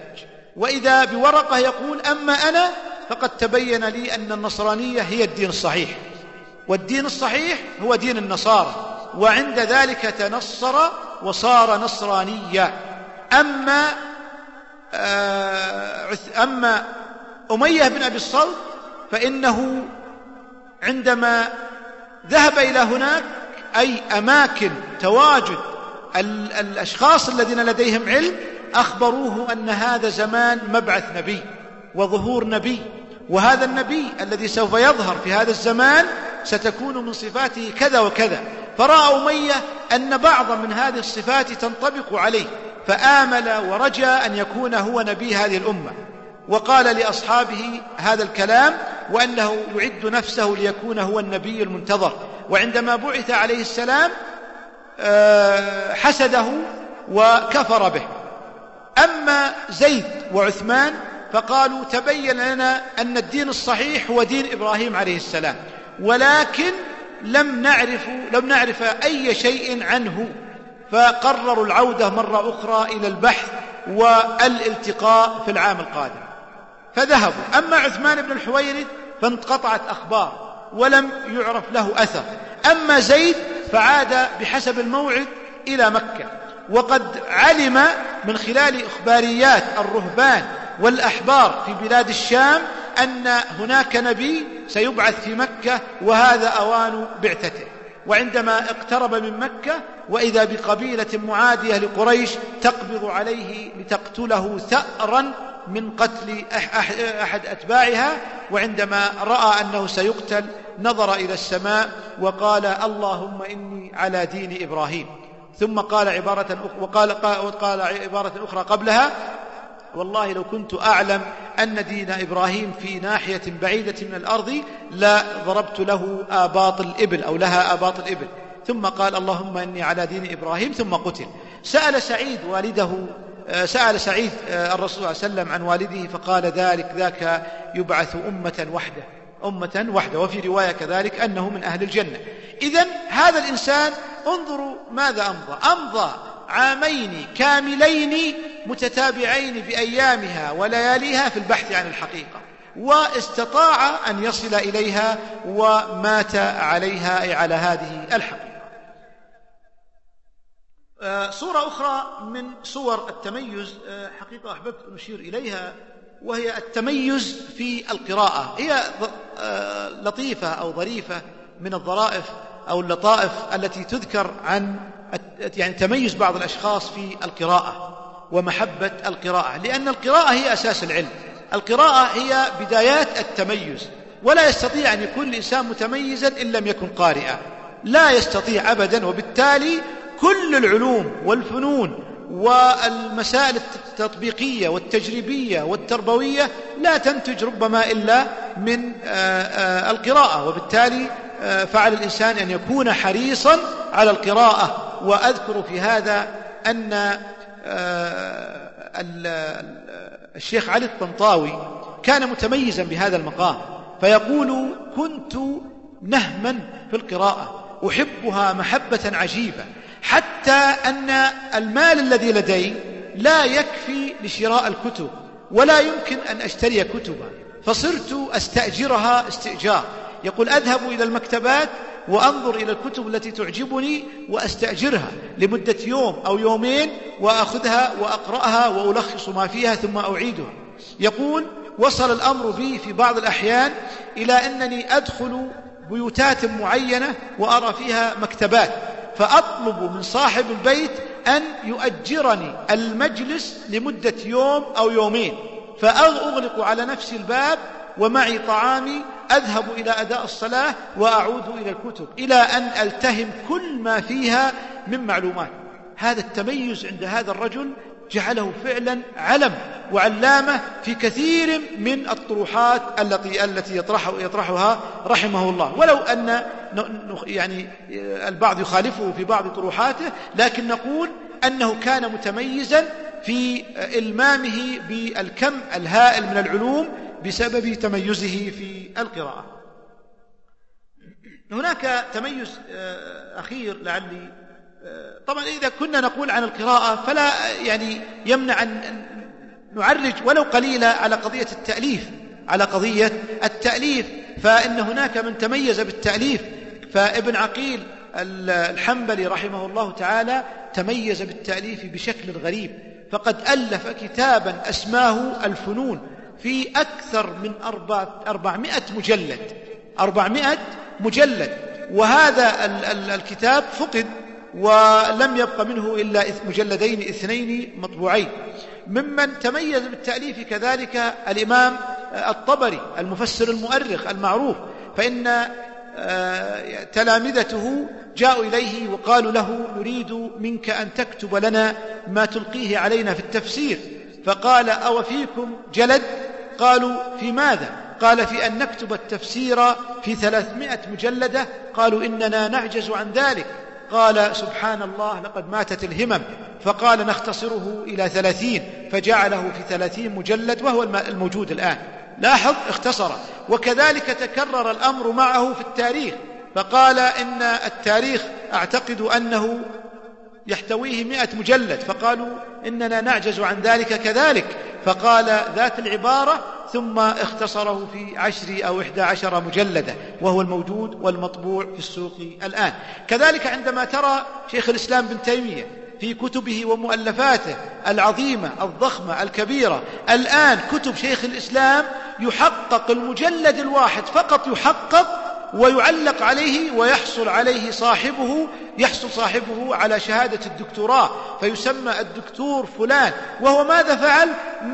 وإذا بورقة يقول أما أنا فقد تبين لي أن النصرانية هي الدين الصحيح. والدين الصحيح هو دين النصارى. وعند ذلك تنصر وصار نصرانيا. أما أما أمية بن أبي الصلت فإنه عندما ذهب إلى هناك أي أماكن تواجد الأشخاص الذين لديهم علم أخبروه أن هذا زمان مبعث نبي وظهور نبي وهذا النبي الذي سوف يظهر في هذا الزمان ستكون من صفاته كذا وكذا. فرأى أمية أن بعضا من هذه الصفات تنطبق عليه فآمل ورجى أن يكون هو نبي هذه الأمة. وقال لأصحابه هذا الكلام وأنه يعد نفسه ليكون هو النبي المنتظر. وعندما بعث عليه السلام حسده وكفر به. أما زيد وعثمان فقالوا تبين لنا أن الدين الصحيح هو دين إبراهيم عليه السلام. ولكن لم نعرف لم نعرف أي شيء عنه. فقرروا العودة مرة أخرى إلى البحث والالتقاء في العام القادم. فذهبوا. أما عثمان بن الحويرث فانقطعت أخبار ولم يعرف له أثر. أما زيد فعاد بحسب الموعد إلى مكة. وقد علم من خلال إخباريات الرهبان والأحبار في بلاد الشام أن هناك نبي سيبعث في مكة وهذا أوان بعثته. وعندما اقترب من مكة وإذا بقبيلة معادية لقريش تقبض عليه لتقتله ثأرا من قتل أحد أتباعها وعندما رأى أنه سيقتل نظر إلى السماء وقال اللهم إني على دين إبراهيم. ثم قال أخرى وقال, وقال عبارة أخرى قبلها والله لو كنت أعلم أن دين إبراهيم في ناحية بعيدة من الأرض لا ضربت له آباط الإبل أو لها آباط الإبل. ثم قال اللهم إني على دين إبراهيم ثم قتل. سأل سعيد والده سأل سعيد الرسول صلى الله عليه وسلم عن والده فقال ذلك ذاك يبعث أمة وحدة أمة وحدة وفي رواية كذلك أنه من أهل الجنة. إذا هذا الإنسان انظروا ماذا أمضى. أمضى عامين كاملين متتابعين بأيامها ولياليها في البحث عن الحقيقة واستطاع أن يصل إليها ومات عليها أي على هذه الحقيقة. صورة أخرى من صور التميز حقيقة أحببت أن أشير إليها وهي التميز في القراءة. هي آه، لطيفة أو ظريفة من الظرائف أو اللطائف التي تذكر عن يعني تميز بعض الأشخاص في القراءة ومحبة القراءة لأن القراءة هي أساس العلم. القراءة هي بدايات التميز. ولا يستطيع أن يكون الإنسان متميزا إن لم يكن قارئا. لا يستطيع أبدا وبالتالي كل العلوم والفنون والمسائل التطبيقية والتجريبية والتربوية لا تنتج ربما إلا من آه، آه، القراءة وبالتالي آه، فعلى الإنسان أن يكون حريصا على القراءة. وأذكر في هذا أن ال- ال- الشيخ علي الطنطاوي كان متميزا بهذا المقام فيقول كنت نهما في القراءة أحبها محبة عجيبة حتى أن المال الذي لدي لا يكفي لشراء الكتب ولا يمكن أن أشتري كتبا فصرت أستأجرها استئجار. يقول أذهب إلى المكتبات وأنظر إلى الكتب التي تعجبني وأستأجرها لمدة يوم أو يومين وأخذها وأقرأها وألخص ما فيها ثم أعيدها. يقول وصل الأمر بي في بعض الأحيان إلى أنني أدخل بيوتات معينة وأرى فيها مكتبات. فأطلب من صاحب البيت أن يؤجرني المجلس لمدة يوم أو يومين فأغلق على نفسي الباب ومعي طعامي أذهب إلى أداء الصلاة وأعود إلى الكتب إلى أن ألتهم كل ما فيها من معلومات. هذا التميز عند هذا الرجل جعله فعلا علم وعلامة في كثير من الطروحات التي التي يطرح يطرحها رحمه الله. ولو أن يعني البعض يخالفه في بعض طروحاته لكن نقول أنه كان متميزا في إلمامه بالكم الهائل من العلوم بسبب تميزه في القراءة. هناك تميز آه، أخير لعلي آه، طبعا إذا كنا نقول عن القراءة فلا يعني يمنع أن نعرج ولو قليلا على قضية التأليف على قضية التأليف فإن هناك من تميز بالتأليف فابن عقيل ال- الحنبلي رحمه الله تعالى تميز بالتأليف بشكل غريب فقد ألف كتابا أسماه الفنون في أكثر من أربع أربعمائة مجلد أربعمائة مجلد وهذا ال- ال- الكتاب فقد ولم يبق منه إلا مجلدين اثنين مطبوعين. ممن تميز بالتأليف كذلك الإمام الطبري المفسر المؤرخ المعروف فإن آه، تلامذته جاءوا إليه وقالوا له نريد منك أن تكتب لنا ما تلقيه علينا في التفسير. فقال أو فيكم جلد؟ قالوا في ماذا؟ قال في أن نكتب التفسير في ثلاثمائة مجلدة. قالوا إننا نعجز عن ذلك. قال سبحان الله لقد ماتت الهمم فقال نختصره إلى ثلاثين فجعله في ثلاثين مجلد وهو الم- الموجود الآن. لاحظ اختصر. وكذلك تكرر الأمر معه في التاريخ فقال إن التاريخ أعتقد أنه يحتويه مئة مجلد فقالوا إننا نعجز عن ذلك كذلك فقال ذات العبارة ثم اختصره في عشر أو إحدى عشر مجلدة وهو الموجود والمطبوع في السوق الآن. كذلك عندما ترى شيخ الإسلام بن تيمية في كتبه ومؤلفاته العظيمة الضخمة الكبيرة الآن كتب شيخ الإسلام يحقق المجلد الواحد فقط يحقق ويعلق عليه ويحصل عليه صاحبه يحصل صاحبه على شهادة الدكتوراه فيسمى الدكتور فلان. وهو ماذا فعل؟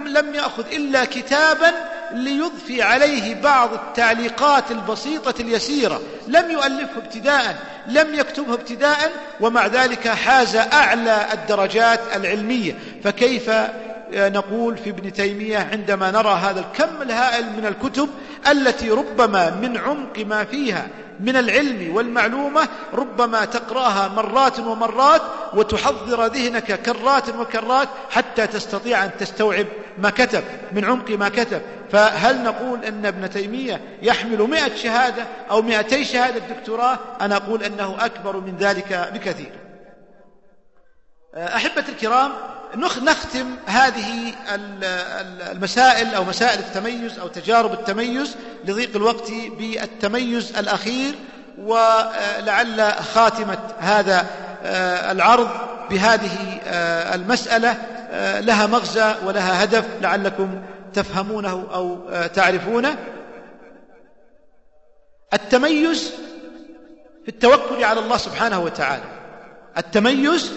لم يأخذ إلا كتابا ليضفي عليه بعض التعليقات البسيطة اليسيرة. لم يؤلفه ابتداء لم يكتبه ابتداء ومع ذلك حاز أعلى الدرجات العلمية. فكيف نقول في ابن تيمية عندما نرى هذا الكم الهائل من الكتب التي ربما من عمق ما فيها من العلم والمعلومة ربما تقرأها مرات ومرات وتحضر ذهنك كرات وكرات حتى تستطيع أن تستوعب ما كتب من عمق ما كتب. فهل نقول أن ابن تيمية يحمل مئة شهادة أو مئتي شهادة دكتوراه؟ أنا أقول أنه أكبر من ذلك بكثير. أحبة الكرام نخ- نختم هذه ال- ال- المسائل أو مسائل التميز أو تجارب التميز لضيق الوقت بالتميز الأخير ولعل خاتمة هذا آه، العرض بهذه آه، المسألة آه، لها مغزى ولها هدف لعلكم تفهمونه أو آه، تعرفونه. التميز في التوكل على الله سبحانه وتعالى. التميز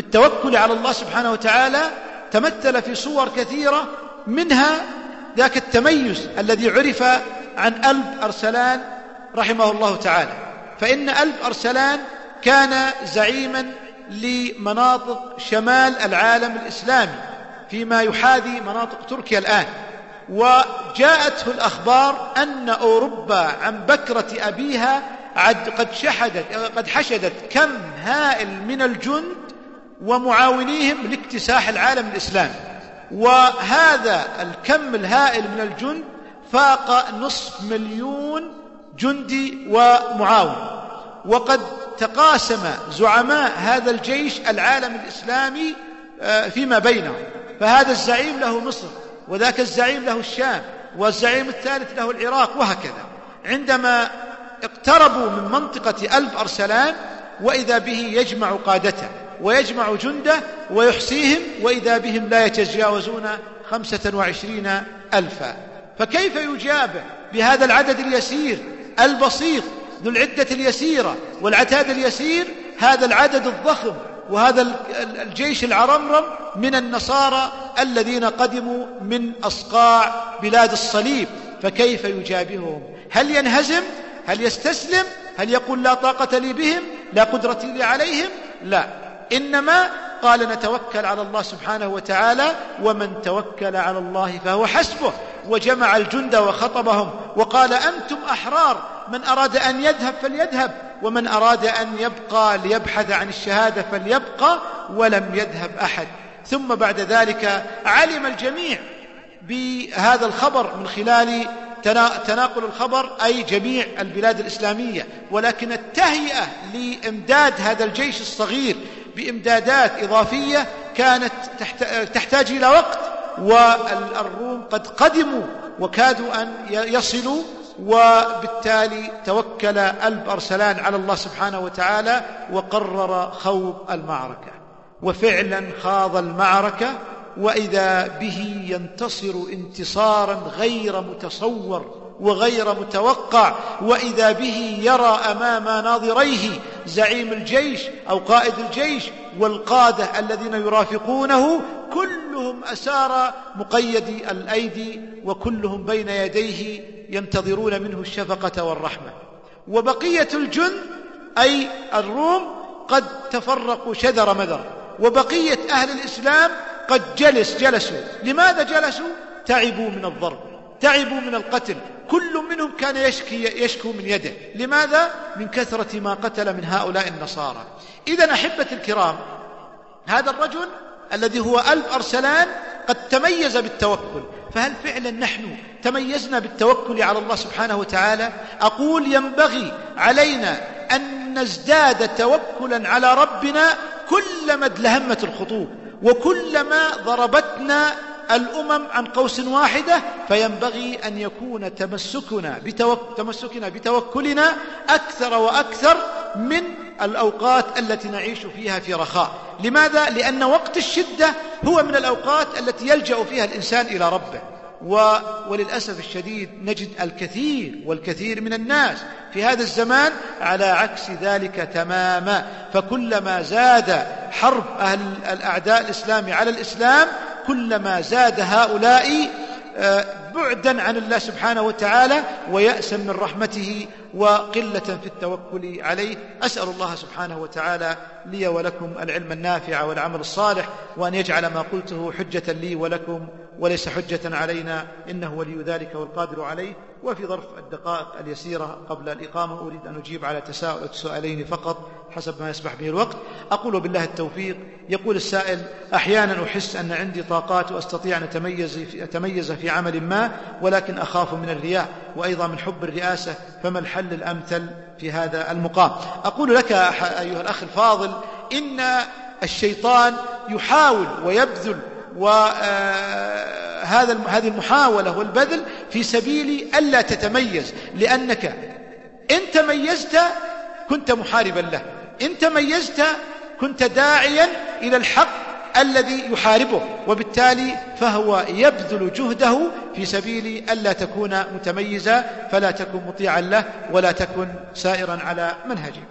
في التوكل على الله سبحانه وتعالى تمثل في صور كثيرة منها ذاك التميز الذي عرف عن ألب أرسلان رحمه الله تعالى. فإن ألب أرسلان كان زعيما لمناطق شمال العالم الإسلامي فيما يحاذي مناطق تركيا الآن. وجاءته الأخبار أن أوروبا عن بكرة أبيها قد شحدت قد حشدت كم هائل من الجند ومعاونيهم لاكتساح العالم الإسلامي وهذا الكم الهائل من الجند فاق نصف مليون جندي ومعاون. وقد تقاسم زعماء هذا الجيش العالم الإسلامي آه، فيما بينهم. فهذا الزعيم له مصر وذاك الزعيم له الشام والزعيم الثالث له العراق وهكذا. عندما اقتربوا من منطقة ألف أرسلان وإذا به يجمع قادته. ويجمع جنده ويحصيهم وإذا بهم لا يتجاوزون خمسة وعشرين ألفا. فكيف يجابه بهذا العدد اليسير؟ البسيط ذو العدة اليسيرة والعتاد اليسير هذا العدد الضخم وهذا الجيش العرمرم من النصارى الذين قدموا من أصقاع بلاد الصليب. فكيف يجابههم؟ هل ينهزم؟ هل يستسلم؟ هل يقول لا طاقة لي بهم؟ لا قدرة لي عليهم؟ لا. إنما قال نتوكل على الله سبحانه وتعالى ومن توكل على الله فهو حسبه. وجمع الجند وخطبهم وقال أنتم أحرار من أراد أن يذهب فليذهب ومن أراد أن يبقى ليبحث عن الشهادة فليبقى ولم يذهب أحد. ثم بعد ذلك علم الجميع بهذا الخبر من خلال تناقل الخبر أي جميع البلاد الإسلامية. ولكن التهيئة لإمداد هذا الجيش الصغير بإمدادات إضافية كانت تحتاج إلى وقت والروم قد قدموا وكادوا أن يصلوا وبالتالي توكل ألب أرسلان على الله سبحانه وتعالى وقرر خوض المعركة. وفعلا خاض المعركة وإذا به ينتصر انتصارا غير متصور. وغير متوقع وإذا به يرى أمام ناظريه زعيم الجيش أو قائد الجيش والقادة الذين يرافقونه كلهم أسارى مقيدي الأيدي وكلهم بين يديه ينتظرون منه الشفقة والرحمة. وبقية الجند أي الروم قد تفرقوا شذر مذر وبقية أهل الإسلام قد جلس جلسوا. لماذا جلسوا؟ تعبوا من الضرب. تعبوا من القتل. كل منهم كان يشكي يشكو من يده. لماذا؟ من كثرة ما قتل من هؤلاء النصارى. اذا أحبة الكرام هذا الرجل الذي هو ألف أرسلان قد تميز بالتوكل. فهل فعلا نحن تميزنا بالتوكل على الله سبحانه وتعالى؟ أقول ينبغي علينا أن نزداد توكلا على ربنا كلما ادلهمت الخطوب وكلما ضربتنا الأمم عن قوس واحدة فينبغي أن يكون تمسكنا بتوك... تمسكنا بتوكلنا أكثر وأكثر من الأوقات التي نعيش فيها في رخاء. لماذا؟ لأن وقت الشدة هو من الأوقات التي يلجأ فيها الإنسان إلى ربه. و... وللأسف الشديد نجد الكثير والكثير من الناس في هذا الزمان على عكس ذلك تماما. فكلما زاد حرب أهل الأعداء الإسلام على الإسلام كلما زاد هؤلاء آه، بعدا عن الله سبحانه وتعالى ويأسا من رحمته وقلة في التوكل عليه. أسأل الله سبحانه وتعالى لي ولكم العلم النافع والعمل الصالح وأن يجعل ما قلته حجة لي ولكم وليس حجة علينا. إنه ولي ذلك والقادر عليه. وفي ظرف الدقائق اليسيرة قبل الإقامة أريد أن أجيب على تساؤل سؤالين فقط حسب ما يسمح به الوقت. أقول بالله التوفيق. يقول السائل أحيانا أحس أن عندي طاقات وأستطيع أن أتميز في, أتميز في عمل ما ولكن أخاف من الرياء وأيضا من حب الرئاسة فما الحل الأمثل في هذا المقام. أقول لك أيها الأخ الفاضل إن الشيطان يحاول ويبذل وهذا هذه المحاولة والبذل في سبيل ألا تتميز لأنك إن تميزت كنت محاربا له إن تميزت كنت داعيا إلى الحق الذي يحاربه وبالتالي فهو يبذل جهده في سبيل ألا تكون متميزا فلا تكن مطيعا له ولا تكن سائرا على منهجه.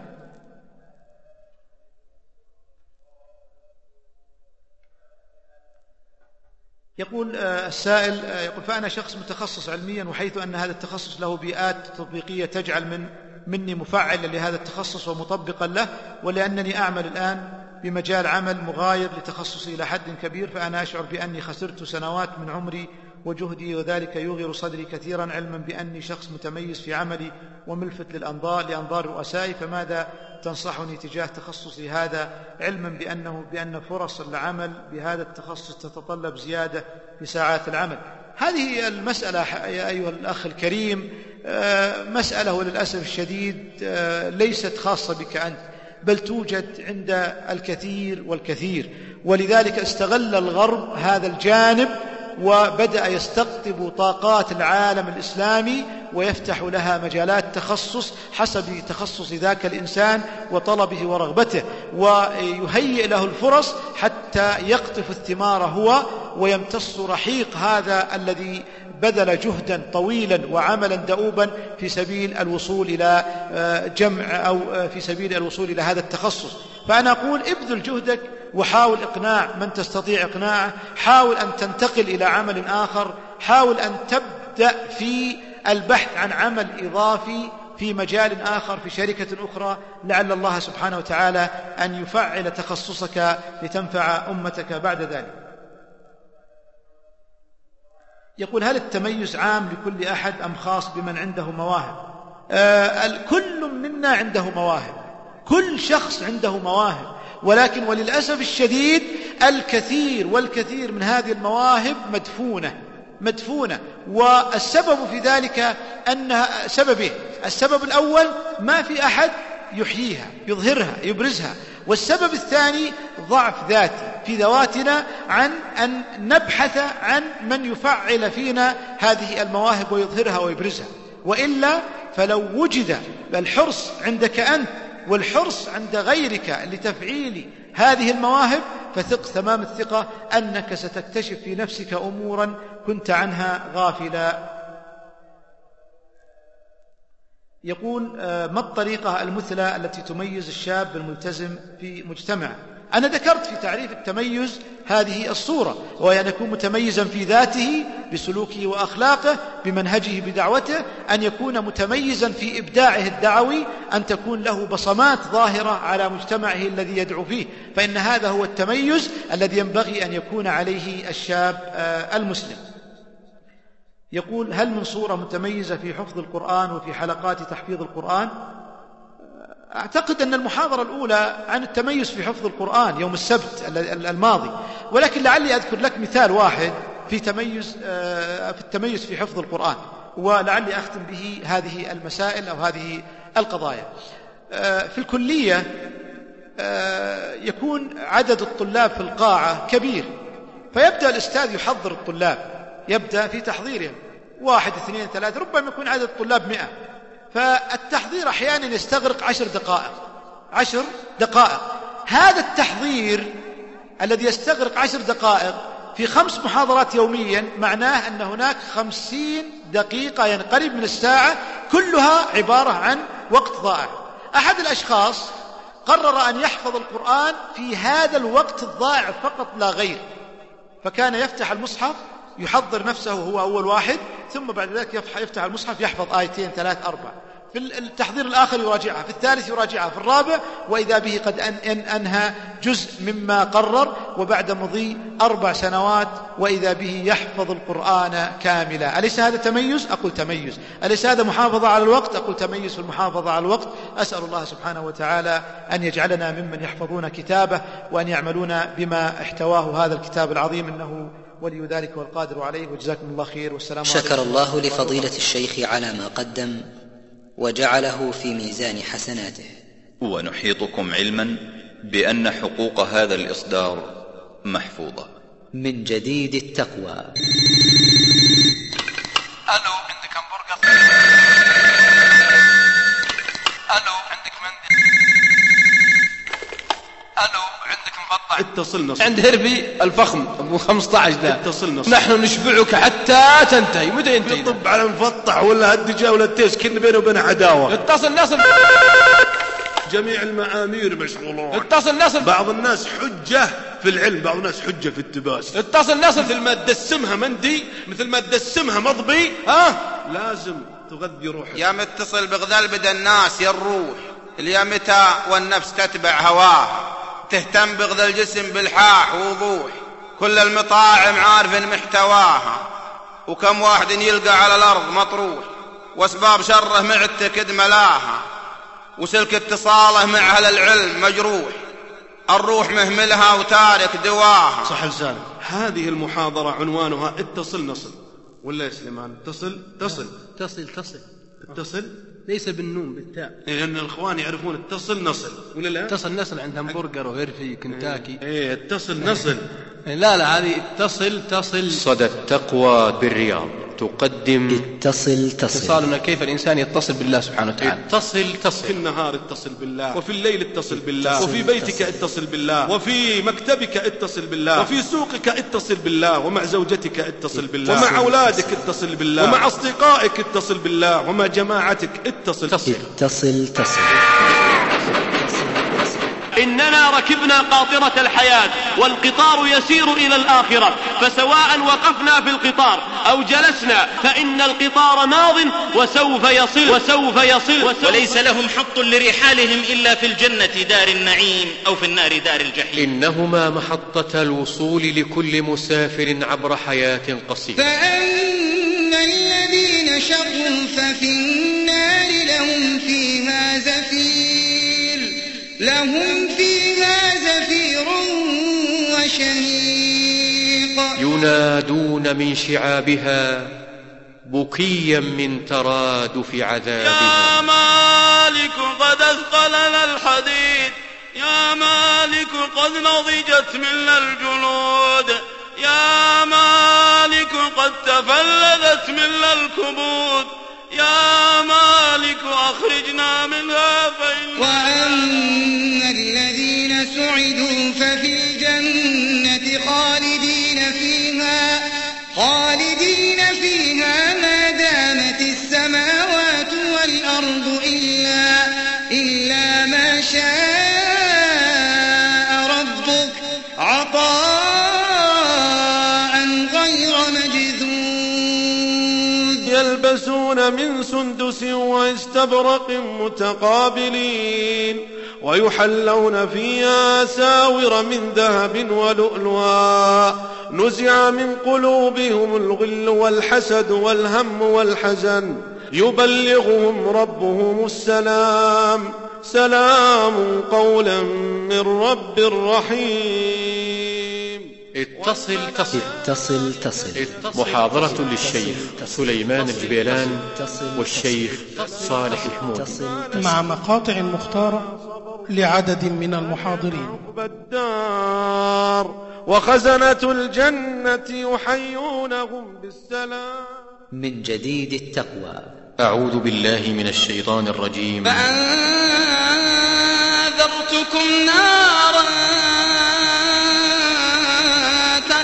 يقول آه، السائل آه، يقول فأنا شخص متخصص علميا وحيث أن هذا التخصص له بيئات تطبيقية تجعل من مني مفعلا لهذا التخصص ومطبقا له ولأنني أعمل الآن بمجال عمل مغاير لتخصصي إلى حد كبير فأنا أشعر بأني خسرت سنوات من عمري وجهدي وذلك يغير صدري كثيرا علما بأني شخص متميز في عملي وملفت للأنظار لأنظار رؤسائي فماذا تنصحني تجاه تخصصي هذا؟ علما بأنه بأن فرص العمل بهذا التخصص تتطلب زيادة في ساعات العمل. هذه المسألة يا أيها الأخ الكريم. آه، مسألة وللأسف الشديد آه، ليست خاصة بك أنت. بل توجد عند الكثير والكثير. ولذلك استغل الغرب هذا الجانب وبدأ يستقطب طاقات العالم الإسلامي ويفتح لها مجالات تخصص حسب تخصص ذاك الإنسان وطلبه ورغبته ويهيئ له الفرص حتى يقطف الثمار هو ويمتص رحيق هذا الذي بذل جهدا طويلا وعملا دؤوبا في سبيل الوصول إلى آه، جمع أو آه، في سبيل الوصول إلى هذا التخصص. فأنا أقول ابذل جهدك وحاول إقناع من تستطيع إقناعه. حاول أن تنتقل إلى عمل آخر. حاول أن تبدأ في البحث عن عمل إضافي في مجال آخر في شركة أخرى. لعل الله سبحانه وتعالى أن يفعل تخصصك لتنفع أمتك بعد ذلك. يقول هل التميز عام لكل أحد أم خاص بمن عنده مواهب؟ آه كل منا عنده مواهب. كل شخص عنده مواهب. ولكن وللأسف الشديد الكثير والكثير من هذه المواهب مدفونة مدفونة. والسبب في ذلك أنها سببين السبب الأول ما في أحد يحييها يظهرها يبرزها. والسبب الثاني ضعف ذاتي في ذواتنا عن أن نبحث عن من يفعل فينا هذه المواهب ويظهرها ويبرزها. وإلا فلو وجد الحرص عندك أنت والحرص عند غيرك لتفعيل هذه المواهب فثق تمام الثقة أنك ستكتشف في نفسك أمورا كنت عنها غافلا. يقول آه، ما الطريقة المثلى التي تميز الشاب الملتزم في مجتمع؟ أنا ذكرت في تعريف التميز هذه الصورة وهي أن يكون متميزا في ذاته بسلوكه وأخلاقه بمنهجه بدعوته أن يكون متميزا في إبداعه الدعوي أن تكون له بصمات ظاهرة على مجتمعه الذي يدعو فيه. فإن هذا هو التميز الذي ينبغي أن يكون عليه الشاب آه، المسلم. يقول هل من صورة متميزة في حفظ القرآن وفي حلقات تحفيظ القرآن؟ أعتقد أن المحاضرة الأولى عن التميز في حفظ القرآن يوم السبت الماضي. ولكن لعلي أذكر لك مثال واحد في تميز آه، في التميز في حفظ القرآن ولعلي أختم به هذه المسائل أو هذه القضايا. آه، في الكلية آه، يكون عدد الطلاب في القاعة كبير فيبدأ الأستاذ يحضر الطلاب. يبدأ في تحضيرهم واحد اثنين ثلاثة ربما يكون عدد الطلاب مئة. فالتحضير أحيانا يستغرق عشر دقائق عشر دقائق. هذا التحضير الذي يستغرق عشر دقائق في خمس محاضرات يوميا معناه أن هناك خمسين دقيقة ينقرب من الساعة كلها عبارة عن وقت ضائع. أحد الأشخاص قرر أن يحفظ القرآن في هذا الوقت الضائع فقط لا غير. فكان يفتح المصحف يحضر نفسه هو أول واحد ثم بعد ذلك يفتح المصحف يحفظ آيتين ثلاث أربع في التحضير الآخر يراجعها في الثالث يراجعها في الرابع وإذا به قد أن أنهى جزء مما قرر وبعد مضي أربع سنوات وإذا به يحفظ القرآن كاملا أليس هذا تميز؟ أقول تميز أليس هذا محافظة على الوقت؟ أقول تميز في المحافظة على الوقت أسأل الله سبحانه وتعالى أن يجعلنا ممن يحفظون كتابه وأن يعملون بما احتواه هذا الكتاب العظيم إنه ولي ذلك والقادر عليه. وجزاكم الله خير والسلام عليكم شكر الله لفضيلة الشيخ على ما قدم وجعله في ميزان حسناته. ونحيطكم علما بأن حقوق هذا الإصدار محفوظة. من جديد التقوى. ألو عندك مندي ألو عندك مفطر اتصل نصل عند هربي الفخم أبو 15 ذا اتصل نصل نحن نشبعك حتى تنتهي. متى ينتهي؟ يطب على مفطح ولا هالدجا ولا التيس كنا بينه وبين عداوة. اتصل نصل جميع المعامير مشغولون. اتصل نصل بعض الناس حجة في العلم بعض الناس حجة في التباس. اتصل نصل مثل ما تدسمها مندي مثل ما تدسمها مضبي ها؟ لازم تغذي روحك. يا متصل بغذاء بدن الناس يا الروح. اليا متى والنفس تتبع هواها تهتم بغذاء الجسم بالحاح ووضوح. كل المطاعم عارف محتواها. وكم واحد يلقى على الأرض مطروح. وأسباب شره معتقد ملاها. وسلك اتصاله مع أهل العلم مجروح. الروح مهملها وتارك دواها. صح لسانك هذه المحاضرة عنوانها اتصل نصل. ولا يا سليمان؟ اتصل تصل. تصل تصل. اتصل. ليس بالنون بالتاء. لأن الإخوان يعرفون اتصل نصل. ولا لا؟ اتصل نصل عند همبرجر وهرفي كنتاكي. إيه اتصل نصل. لا لا هذه اتصل تصل. صدى التقوى بالرياض. تقدم اتصل تصل. اتصالنا كيف الإنسان يتصل بالله سبحانه وتعالى؟ اتصل تصل. في النهار اتصل بالله. وفي الليل اتصل بالله. وفي بيتك اتصل بالله. وفي مكتبك اتصل بالله. وفي سوقك اتصل بالله. ومع زوجتك اتصل بالله. ومع أولادك اتصل بالله. ومع أصدقائك اتصل بالله. ومع جماعتك اتصل. تصل اتصل تصل. إننا ركبنا قاطرة الحياة والقطار يسير إلى الآخرة فسواء وقفنا في القطار أو جلسنا فإن القطار ماض وسوف يصل وسوف يصل وسوف وليس لهم حط لرحالهم إلا في الجنة دار النعيم أو في النار دار الجحيم. إنهما محطة الوصول لكل مسافر عبر حياة قصيرة. فأما الذين شقوا ففي النار لهم فيها زفير. لهم فيها زفير وشهيق. ينادون من شعابها بكيا من ترادف يا عذابها مالك قد أثقلنا الحديد. يا مالك قد نضجت منا الجلود يا مالك قد تفلذت منا الكبود. مالك أخرجنا منها فإن وأما الذين سعدوا ففي الجنة خالدين فيها خالدين فيها ما دامت السماوات والأرض إلا إلا ما شاء يلبسون من سندس واستبرق متقابلين ويحلون فيها ساور من ذهب ولؤلؤا. نزع من قلوبهم الغل والحسد والهم والحزن. يبلغهم ربهم السلام. سلام قولا من رب رحيم. اتصل تصل اتصل تصل محاضرة للشيخ سليمان الجبيلان والشيخ صالح الحمود مع مقاطع مختارة لعدد من المحاضرين. الدار وخزنة الجنة يحيونهم بالسلام. من جديد التقوى. أعوذ بالله من الشيطان الرجيم. فأنذرتكم نارا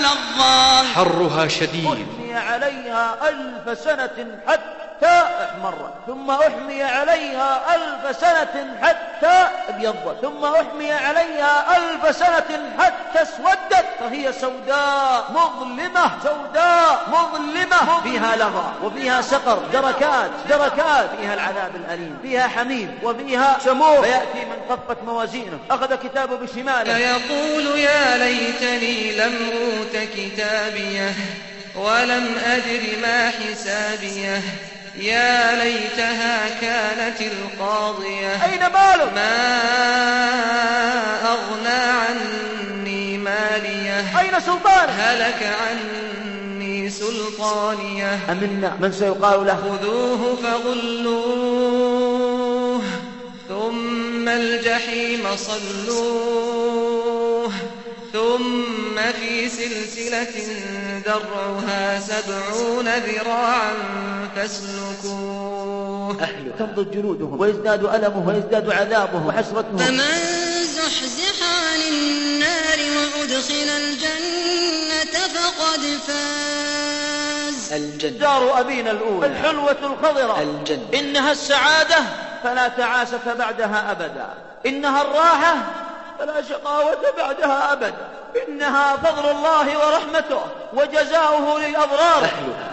تلظى حرها شديد. أحمي عليها ألف سنة حتى احمرت ثم أحمي عليها ألف سنة حتى ابيضت ثم أحمي عليها ألف سنة حتى اسودت فهي سوداء مظلمة سوداء مظلمة فيها لظى وفيها سقر دركات دركات فيها العذاب الأليم فيها حميم وفيها سموم فيأتي من خفت موازينه أخذ كتابه بشماله. فيقول يا ليتني لم أوت كتابيه. ولم أدر ما حسابيه. يا ليتها كانت القاضية. أين ماله ما أغنى عني ماليه. أين سلطانه هلك عني سلطانيه. أمنا من سيقال له؟ خذوه فغلوه ثم الجحيم صلوه ثم في سلسلة درعها سبعون ذراعا فاسلكوه. تنضج جلودهم ويزداد ألمه ويزداد عذابه وحسرته فمن زحزح عن النار ويدخل الجنة فقد فاز. الجنة. دار أبينا الأولى. الحلوة الخضرة. الجنة. إنها السعادة فلا تعاسة بعدها أبدا. إنها الراحة فلا شقاوة بعدها أبدا إنها فضل الله ورحمته وجزاؤه للأبرار.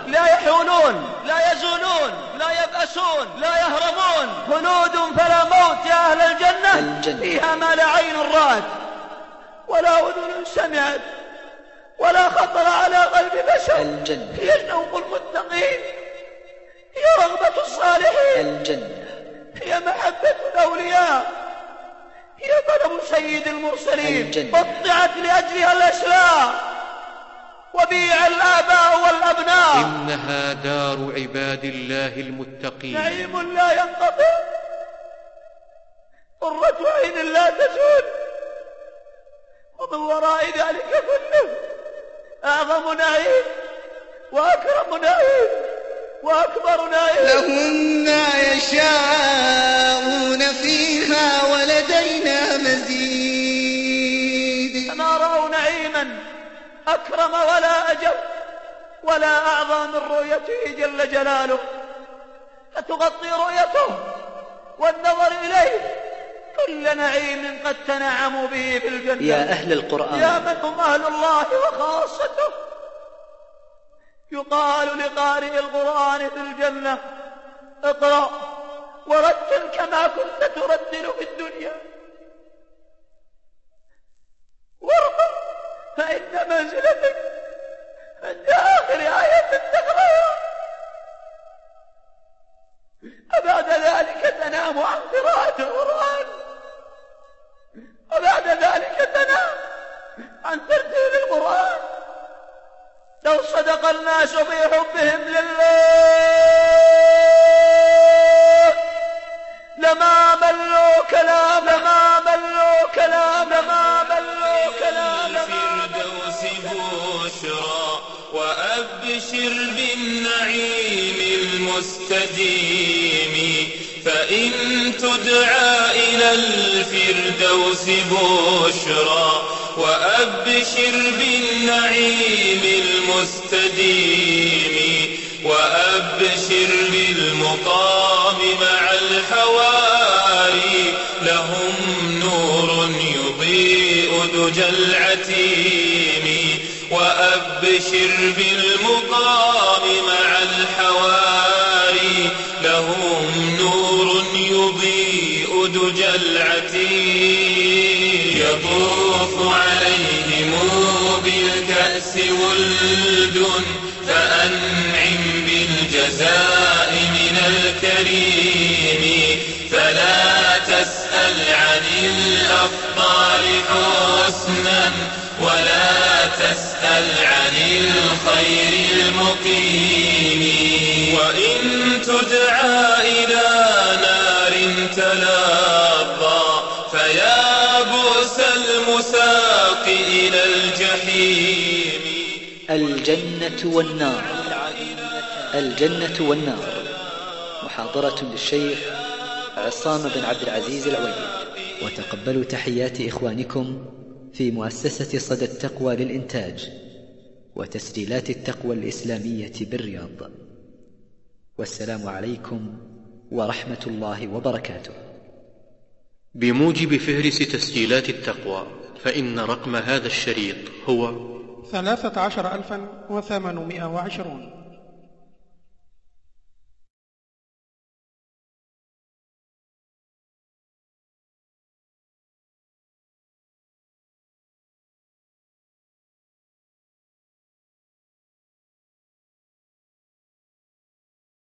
لا يحولون لا يزولون لا يبأسون لا يهرمون خلود فلا موت يا أهل الجنة, الجنة. فيها ما لا عين رأت ولا أذن سمعت. ولا خطر على قلب بشر. الجنة. هي شوق المتقين. هي رغبة الصالحين. الجنة. هي محبة الأولياء. هي طلب سيد المرسلين الجنة. قطعت لأجلها الأسلاء وبيع الآباء والأبناء. إنها دار عباد الله المتقين. نعيم لا ينقطع. قرة عين لا تزول. ومن وراء ذلك كله أعظم نعيم وأكرم نعيم. وأكبر نعيم لهم ما يشاءون فيها ولدينا مزيد. فما رأوا نعيما أكرم ولا أجل ولا أعظم من رؤيته جل جلاله. فتغطي رؤيته والنظر إليه؟ كل نعيم قد تنعموا به في الجنة. يا أهل القرآن. يا من هم أهل الله وخاصته. يقال لقارئ القرآن في الجنة اقرأ ورتل كما كنت ترتل في الدنيا. وارقى فإن منزلتك عند آخر آية تقرأها. الناس في حبهم لله. لما ملوا كلام لما ملوا كلام لما ملوا كلام الفردوس بشرى وأبشر بالنعيم المستديم فإن تدعى إلى الفردوس بشرى وأبشر بالنعيم المستديم وأبشر بالمقام مع الحواري. لهم نور يضيء دجى العتيم وأبشر بالمقام مع الحواري. لهم نور يضيء دجى العتيم. يطوف ولد فأنعم بالجزاء من الكريم فلا تسأل عن الأفضال حسنا ولا تسأل عن الخير المقيم وإن تدعى إلى نار تلظى فيا بؤس المساق إلى الجحيم الجنة والنار. الجنة والنار. محاضرة للشيخ عصام بن عبد العزيز العويد. وتقبلوا تحيات إخوانكم في مؤسسة صدى التقوى للإنتاج وتسجيلات التقوى الإسلامية بالرياض. والسلام عليكم ورحمة الله وبركاته. بموجب فهرس تسجيلات التقوى فإن رقم هذا الشريط هو ثلاثة عشر ألفا وثمانمائة وعشرون.